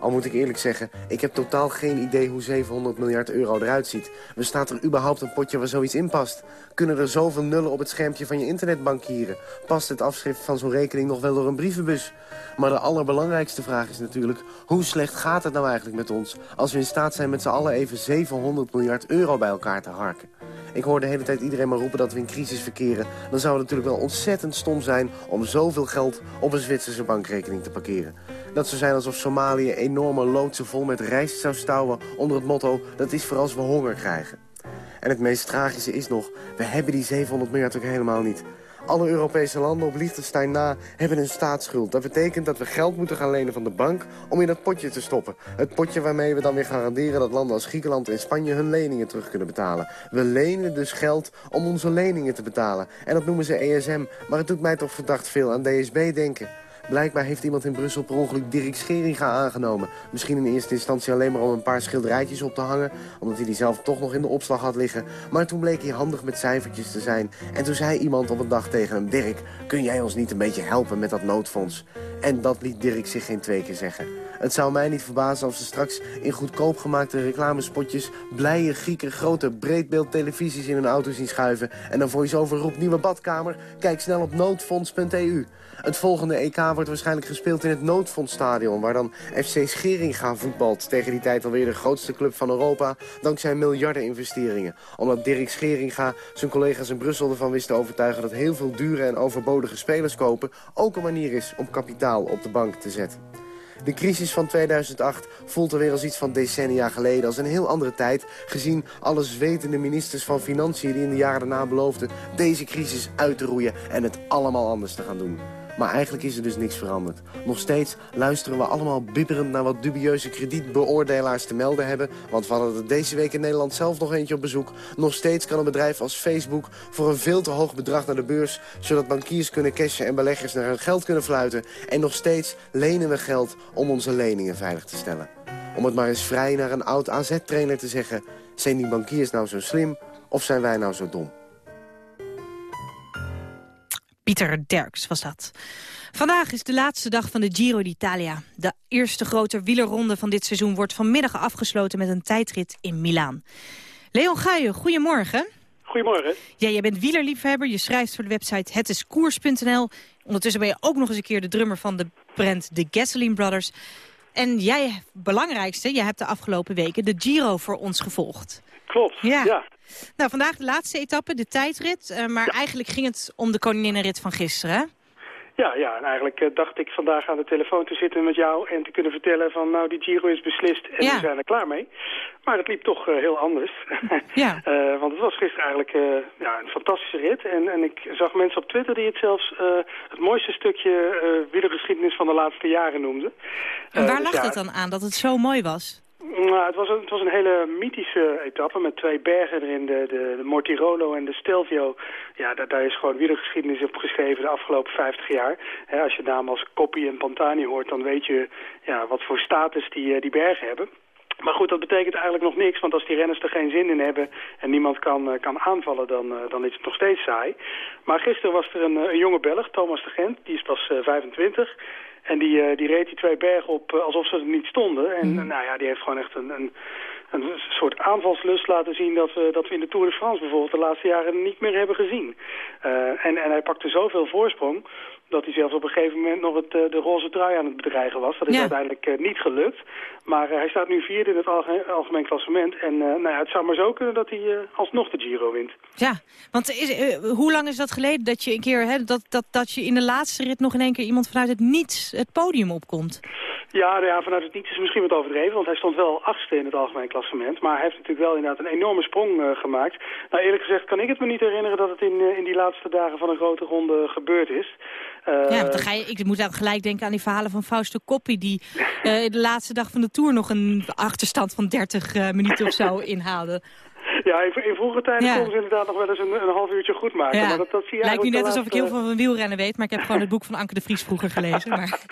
Al moet ik eerlijk zeggen, ik heb totaal geen idee hoe 700 miljard euro eruit ziet. Bestaat er überhaupt een potje waar zoiets in past? Kunnen er zoveel nullen op het schermpje van je internetbankieren? Past het afschrift van zo'n rekening nog wel door een brievenbus? Maar de allerbelangrijkste vraag is natuurlijk... hoe slecht gaat het nou eigenlijk met ons... als we in staat zijn met z'n allen even 700 miljard euro bij elkaar te harken? Ik hoor de hele tijd iedereen maar roepen dat we in crisis verkeren. Dan zou het natuurlijk wel ontzettend stom zijn... om zoveel geld op een Zwitserse bankrekening te parkeren. Dat zou zijn alsof Somalië enorme loodsen vol met rijst zou stouwen... onder het motto, dat is voor als we honger krijgen. En het meest tragische is nog, we hebben die 700 miljard ook helemaal niet. Alle Europese landen op Liechtenstein na hebben een staatsschuld. Dat betekent dat we geld moeten gaan lenen van de bank om in dat potje te stoppen. Het potje waarmee we dan weer garanderen dat landen als Griekenland en Spanje hun leningen terug kunnen betalen. We lenen dus geld om onze leningen te betalen. En dat noemen ze ESM, maar het doet mij toch verdacht veel aan DSB denken. Blijkbaar heeft iemand in Brussel per ongeluk Dirk Scheringa aangenomen. Misschien in eerste instantie alleen maar om een paar schilderijtjes op te hangen... omdat hij die zelf toch nog in de opslag had liggen. Maar toen bleek hij handig met cijfertjes te zijn. En toen zei iemand op een dag tegen hem... Dirk, kun jij ons niet een beetje helpen met dat noodfonds? En dat liet Dirk zich geen twee keer zeggen. Het zou mij niet verbazen als ze straks in goedkoop gemaakte reclamespotjes... blije Grieken grote breedbeeldtelevisies in hun auto zien schuiven... en dan voice-over roept nieuwe badkamer. Kijk snel op noodfonds.eu. Het volgende EK wordt waarschijnlijk gespeeld in het Noodfondsstadion... waar dan FC Scheringa voetbalt. Tegen die tijd alweer de grootste club van Europa... dankzij miljarden investeringen. Omdat Dirk Scheringa zijn collega's in Brussel ervan wist te overtuigen... dat heel veel dure en overbodige spelers kopen... ook een manier is om kapitaal op de bank te zetten. De crisis van 2008 voelt er weer als iets van decennia geleden. Als een heel andere tijd, gezien alle zwetende ministers van Financiën... die in de jaren daarna beloofden deze crisis uit te roeien... en het allemaal anders te gaan doen. Maar eigenlijk is er dus niks veranderd. Nog steeds luisteren we allemaal bibberend naar wat dubieuze kredietbeoordelaars te melden hebben. Want we hadden er deze week in Nederland zelf nog eentje op bezoek. Nog steeds kan een bedrijf als Facebook voor een veel te hoog bedrag naar de beurs... zodat bankiers kunnen cashen en beleggers naar hun geld kunnen fluiten. En nog steeds lenen we geld om onze leningen veilig te stellen. Om het maar eens vrij naar een oud AZ-trainer te zeggen... zijn die bankiers nou zo slim of zijn wij nou zo dom? Pieter Derks was dat. Vandaag is de laatste dag van de Giro d'Italia. De eerste grote wielerronde van dit seizoen wordt vanmiddag afgesloten met een tijdrit in Milaan. Leon Guijen, goedemorgen. Goedemorgen. Ja, jij bent wielerliefhebber, je schrijft voor de website hetiskoers.nl. Ondertussen ben je ook nog eens een keer de drummer van de brand The Gasoline Brothers. En jij, belangrijkste, jij hebt de afgelopen weken de Giro voor ons gevolgd. Klopt, Ja. ja. Nou, vandaag de laatste etappe, de tijdrit. eh, maar eigenlijk ging het om de koninginnenrit van gisteren, hè? Ja, ja, en eigenlijk eh, dacht ik vandaag aan de telefoon te zitten met jou en te kunnen vertellen van nou die Giro is beslist en Ja. we zijn er klaar mee. Maar het liep toch eh, heel anders. Ja. Want het was gisteren eigenlijk ja, een fantastische rit. En, en ik zag mensen op Twitter die het zelfs het mooiste stukje wielergeschiedenis van de laatste jaren noemden. En waar dus lag ja, het dan aan dat het zo mooi was? Nou, het was, een, het was een hele mythische etappe met twee bergen erin, de, de, Mortirolo en de Stelvio. Ja, daar, daar is gewoon wielergeschiedenis op geschreven de afgelopen 50 jaar. Als je namen als Coppi en Pantani hoort, dan weet je ja, wat voor status die, eh, die bergen hebben. Maar goed, dat betekent eigenlijk nog niks, want als die renners er geen zin in hebben en niemand kan, eh, kan aanvallen, dan, eh, dan is het nog steeds saai. Maar gisteren was er een, eh, een jonge Belg, Thomas de Gent, die is pas eh, 25. En die, die reed die twee bergen op alsof ze er niet stonden. En eh, nou ja, die heeft gewoon echt een, een, een soort aanvalslust laten zien dat we, dat we in de Tour de France bijvoorbeeld de laatste jaren niet meer hebben gezien. Eh, en, en hij pakte zoveel voorsprong dat hij zelfs op een gegeven moment nog het, eh, de roze trui aan het bedreigen was. Dat is Ja. uiteindelijk eh, niet gelukt. Maar hij staat nu vierde in het alge- algemeen klassement. En nou ja, het zou maar zo kunnen dat hij alsnog de Giro wint. Ja, want is, hoe lang is dat geleden dat je een keer hè, dat, dat, dat je in de laatste rit nog in één keer iemand vanuit het niets het podium opkomt? Ja, nou ja, vanuit het niets is misschien wat overdreven, want hij stond wel achtste in het algemeen klassement. Maar hij heeft natuurlijk wel inderdaad een enorme sprong eh, gemaakt. Nou, eerlijk gezegd kan ik het me niet herinneren dat het in, eh, in die laatste dagen van een grote ronde gebeurd is. Eh, ja, want dan ga je, ik moet dan gelijk denken aan die verhalen van Fausto Coppi... die de laatste dag van de Tour nog een achterstand van 30 eh, minuten of zo inhaalde. Ja, in, in vroege tijden Ja. konden ze inderdaad nog wel eens een, een half uurtje goed maken. Ja. Maar dat, dat zie je Lijkt nu net alsof ik heel veel van wielrennen weet, maar ik heb gewoon het boek van Anke de Vries vroeger gelezen. Maar...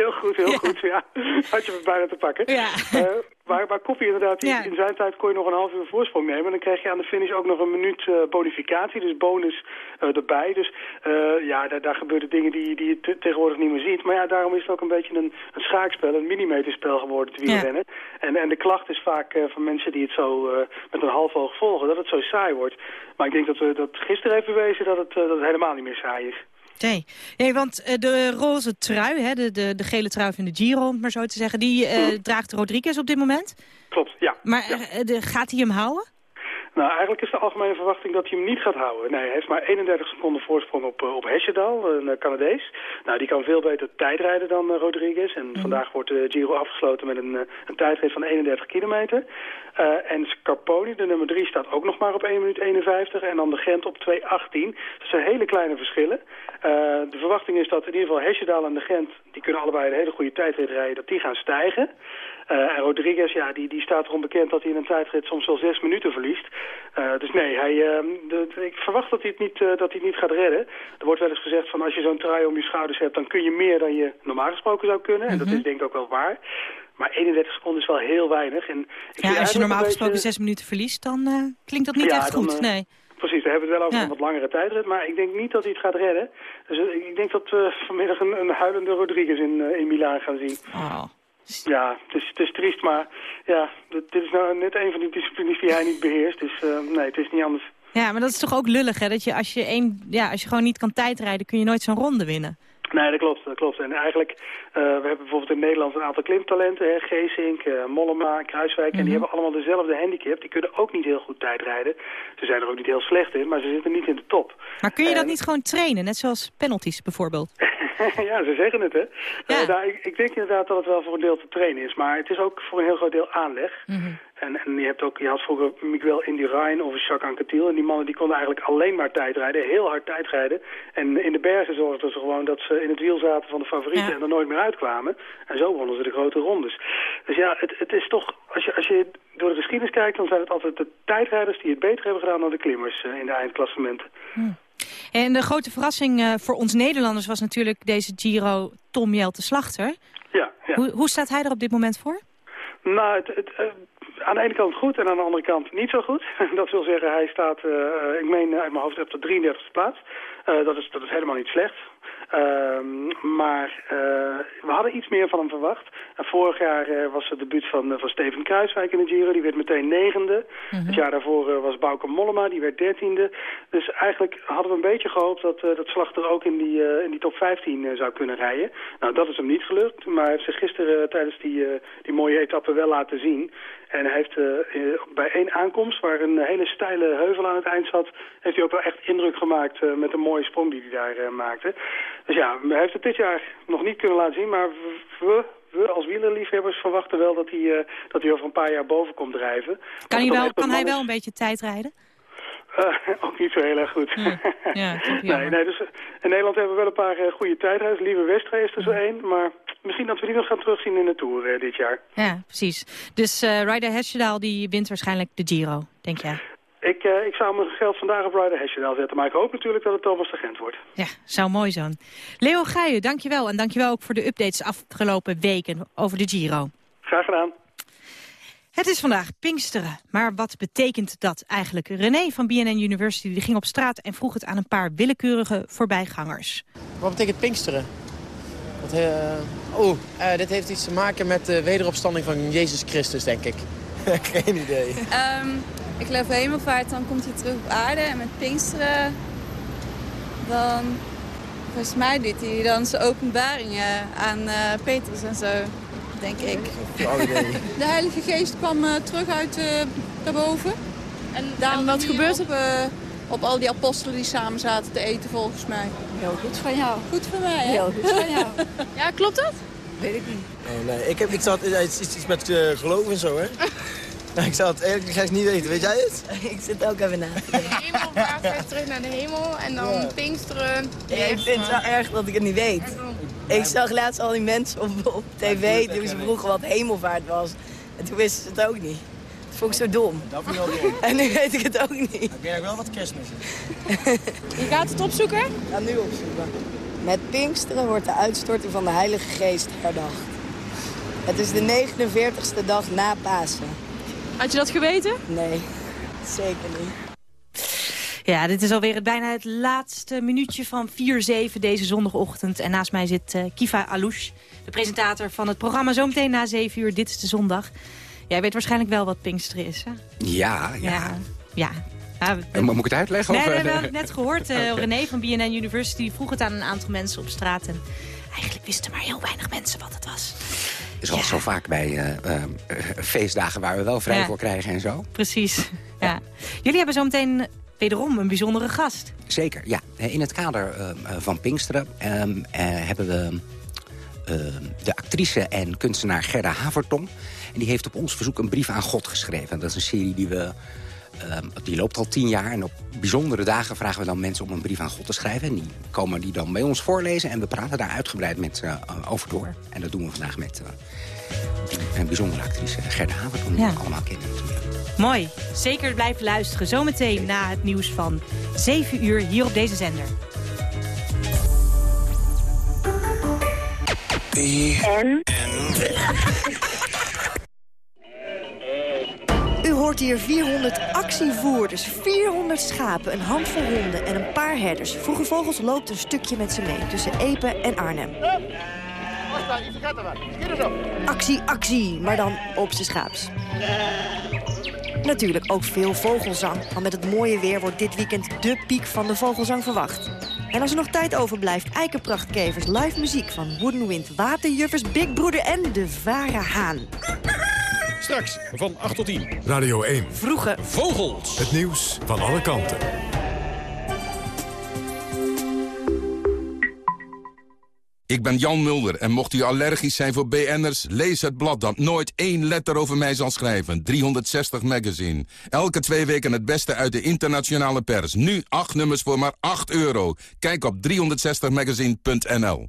Heel goed, heel goed, ja. Had je me bijna te pakken. Ja. Eh, waar, waar Koppie inderdaad, Ja. in zijn tijd kon je nog een half uur voorsprong nemen. En dan kreeg je aan de finish ook nog een minuut eh, bonificatie, dus bonus eh, erbij. Dus eh, ja, daar, daar gebeuren dingen die, die je te- tegenwoordig niet meer ziet. Maar ja, daarom is het ook een beetje een, een schaakspel, een millimeterspel geworden, het wielrennen. En, en de klacht is vaak van mensen die het zo met een half oog volgen, dat het zo saai wordt. Maar ik denk dat we dat gisteren heeft bewezen dat het, dat het helemaal niet meer saai is. Nee, nee want eh, de roze trui, hè, de, de, de gele trui van de Giro, om maar zo te zeggen, die eh, draagt Rodriguez op dit moment. Klopt, ja. Maar eh, de, gaat hij hem houden? Nou, eigenlijk is de algemene verwachting dat hij hem niet gaat houden. Nee, hij heeft maar 31 seconden voorsprong op, eh, op Hesjedal, een eh, Canadees. Nou, die kan veel beter tijdrijden dan eh, Rodriguez. En vandaag wordt de Giro afgesloten met een, een tijdrit van 31 kilometer. En Scarponi, de nummer 3, staat ook nog maar op 1 minuut 51. En dan de Gent op 2.18. Dat zijn hele kleine verschillen. De verwachting is dat in ieder geval Hesjedal en de Gent... die kunnen allebei een hele goede tijdrit rijden, dat die gaan stijgen. Eh, en Rodriguez, ja, die, die staat erom bekend dat hij in een tijdrit soms wel zes minuten verliest. Eh, dus nee, hij, eh, de- ik verwacht dat hij, het niet, eh, dat hij het niet gaat redden. Er wordt wel eens gezegd van als je zo'n trui om je schouders hebt... dan kun je meer dan je normaal gesproken zou kunnen. En dat is denk ik ook wel waar. Maar 31 seconden is wel heel weinig. En ik Ja, als je normaal gesproken beetje- zes minuten verliest, dan klinkt dat niet Ja, echt goed. nee. Precies, we hebben het wel over Ja. een wat langere tijdrit, maar ik denk niet dat hij het gaat redden. Dus eh, ik denk dat we vanmiddag een, een huilende Rodriguez in, eh, in Milaan gaan zien. Oh. Ja, het is, het is triest, maar ja, dit, dit is nou net een van die disciplines die hij niet beheerst. Dus eh, nee, het is niet anders. Ja, maar dat is toch ook lullig, hè? Dat je als je, één, ja, als je gewoon niet kan tijdrijden, kun je nooit zo'n ronde winnen. Nee, dat klopt, dat klopt. En eigenlijk, eh, we hebben bijvoorbeeld in Nederland een aantal klimtalenten, hè, Geesink, eh, Mollema, Kruiswijk, en die hebben allemaal dezelfde handicap. Die kunnen ook niet heel goed tijdrijden. Ze zijn er ook niet heel slecht in, maar ze zitten niet in de top. Maar kun je dat niet gewoon trainen, net zoals penalties bijvoorbeeld? ja, ze zeggen het, hè. Eh, nou, ik, ik denk inderdaad dat het wel voor een deel te trainen is, maar het is ook voor een heel groot deel aanleg. En, en je, hebt ook, je had vroeger Miguel Indurain of Jacques Anquetil. En die mannen die konden eigenlijk alleen maar tijdrijden, heel hard tijdrijden. En in de bergen zorgden ze gewoon dat ze in het wiel zaten van de favorieten en er nooit meer uitkwamen. En zo wonnen ze de grote rondes. Dus ja, het, het is toch, als je, als je door de geschiedenis kijkt, dan zijn het altijd de tijdrijders die het beter hebben gedaan dan de klimmers eh, in de eindklassementen. En de grote verrassing eh, voor ons Nederlanders was natuurlijk deze Giro Tom Jelte Slachter. Ja, ja. Hoe, hoe staat hij er op dit moment voor? Nou, het, het, eh, aan de ene kant goed en aan de andere kant niet zo goed. dat wil zeggen, hij staat, eh, eh, ik meen uit mijn hoofd, op de 33e plaats. Eh, dat, is, dat is helemaal niet slecht. Ehm, maar eh, we hadden iets meer van hem verwacht. En vorig jaar eh, was het debuut van, eh, van Steven Kruiswijk in de Giro. Die werd meteen negende. Het jaar daarvoor eh, was Bauke Mollema, die werd dertiende. Dus eigenlijk hadden we een beetje gehoopt dat, eh, dat Slachter ook in die, eh, in die top 15 eh, zou kunnen rijden. Nou, dat is hem niet gelukt. Maar hij heeft zich gisteren eh, tijdens die, eh, die mooie etappe wel laten zien. En hij heeft eh, bij één aankomst, waar een hele steile heuvel aan het eind zat... heeft hij ook wel echt indruk gemaakt eh, met een mooie sprong die hij daar eh, maakte. Dus ja, hij heeft het dit jaar nog niet kunnen laten zien, maar we... We als wielerliefhebbers verwachten wel dat hij, dat hij over een paar jaar boven komt drijven. Kan, hij wel, kan hij wel een beetje tijdrijden? eh, ook niet zo heel erg goed. Ja, nee, nee, dus in Nederland hebben we wel een paar goede tijdrijders. Lieve Westra is er zo één. Maar misschien dat we die nog gaan terugzien in de Tour eh, dit jaar. Ja, precies. Dus eh Ryder Hesjedal die wint waarschijnlijk de Giro, denk jij? Ik, eh, ik zou mijn geld vandaag op Ryder Hesjedal zetten. Maar ik hoop natuurlijk dat het Thomas de Gent wordt. Ja, zou mooi zijn. Leo Geijen, dankjewel. En dankjewel ook voor de updates afgelopen weken over de Giro. Graag gedaan. Het is vandaag Pinksteren, maar wat betekent dat eigenlijk? René van BNN University die ging op straat en vroeg het aan een paar willekeurige voorbijgangers. Wat betekent Pinksteren? Wat, eh, oh, eh, dit heeft iets te maken met de wederopstanding van Jezus Christus, denk ik. Geen idee. Ehm, ik geloof hemelvaart, dan komt hij terug op aarde. En met Pinksteren, dan... Volgens mij doet hij dan zijn openbaringen aan eh, Petrus en zo, denk ik. De Heilige Geest kwam eh, terug uit uh, daarboven. En, en wat gebeurt er? Op, eh, op al die apostelen die samen zaten te eten, volgens mij. Heel goed van jou. Goed van mij, hè? Heel goed van jou. Ja, klopt dat? Weet ik niet. Oh, nee, ik, heb, ik zat iets, iets met uh, geloof en zo, hè? Ik zou het eigenlijk graag niet weten. Weet jij het? ik zit ook even na. De hemelvaart gaat terug naar de hemel en dan Ja. Pinksteren. Ja, ik vind het wel erg dat ik het niet weet. Ik zag laatst al die mensen op, op tv toen ze vroegen wat hemelvaart was. En toen wisten ze het ook niet. Vond ik zo dom. Dat vind ik wel dom. En nu weet ik het ook niet. Ik ben ook wel wat kerstmis. Je gaat het opzoeken? Ja, nu opzoeken. Met Pinksteren wordt de uitstorting van de Heilige Geest herdacht. Het is de 49ste dag na Pasen. Had je dat geweten? Nee, zeker niet. Ja, dit is alweer het, bijna het laatste minuutje van 4-7 deze zondagochtend. En naast mij zit uh, Kiva Alouche, de presentator van het programma Zometeen na 7 uur. Dit is de zondag. Jij weet waarschijnlijk wel wat Pinksteren is, hè? Ja, ja. ja. ja. Moet ik het uitleggen? Nee, of? nee, we hebben het net gehoord. Uh, René van BNN University vroeg het aan een aantal mensen op straat. En eigenlijk wisten maar heel weinig mensen wat het was. Zoals ja. zo vaak bij uh, uh, feestdagen waar we wel vrij ja. voor krijgen en zo. Precies, ja. Jullie hebben zo meteen wederom een bijzondere gast. Zeker, ja. In het kader uh, van Pinksteren um, hebben we de actrice en kunstenaar Gerda Havertong. En die heeft op ons verzoek een brief aan God geschreven. Dat is een serie die we... Uh, die loopt al tien jaar en op bijzondere dagen vragen we dan mensen om een brief aan God te schrijven. En die komen die dan bij ons voorlezen en we praten daar uitgebreid met ze uh, over door. En dat doen we vandaag met uh, een bijzondere actrice, Gerda Havertong, die ja. we allemaal kennen. Mooi. Zeker blijven luisteren. Zometeen na het nieuws van 7 uur hier op deze zender. En? U hoort hier 400 actievoerders, 400 schapen, een handvol honden en een paar herders. Vroege Vogels loopt een stukje met ze mee tussen Epe en Arnhem. Actie, actie, maar dan op z'n schaaps. Natuurlijk ook veel vogelzang, want met het mooie weer wordt dit weekend de piek van de vogelzang verwacht. En als er nog tijd overblijft, eikenprachtkevers, live muziek van Wooden Wind, Waterjuffers, Big Broeder en de Vara Haan. Straks van 8 tot 10. Radio 1. Vroege Vogels. Het nieuws van alle kanten. Ik ben Jan Mulder en mocht u allergisch zijn voor BN'ers... lees het blad dat nooit één letter over mij zal schrijven. 360 Magazine. Elke twee weken het beste uit de internationale pers. Nu acht nummers voor maar 8 euro. Kijk op 360magazine.nl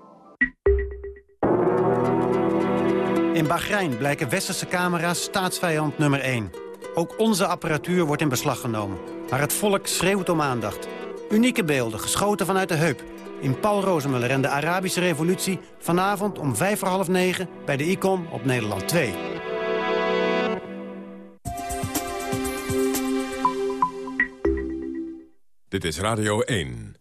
In Bahrein blijken westerse camera's staatsvijand nummer 1. Ook onze apparatuur wordt in beslag genomen. Maar het volk schreeuwt om aandacht. Unieke beelden, geschoten vanuit de heup in Paul Rozemuller en de Arabische Revolutie... vanavond om vijf voor half negen bij de ICOM op Nederland 2. Dit is Radio 1.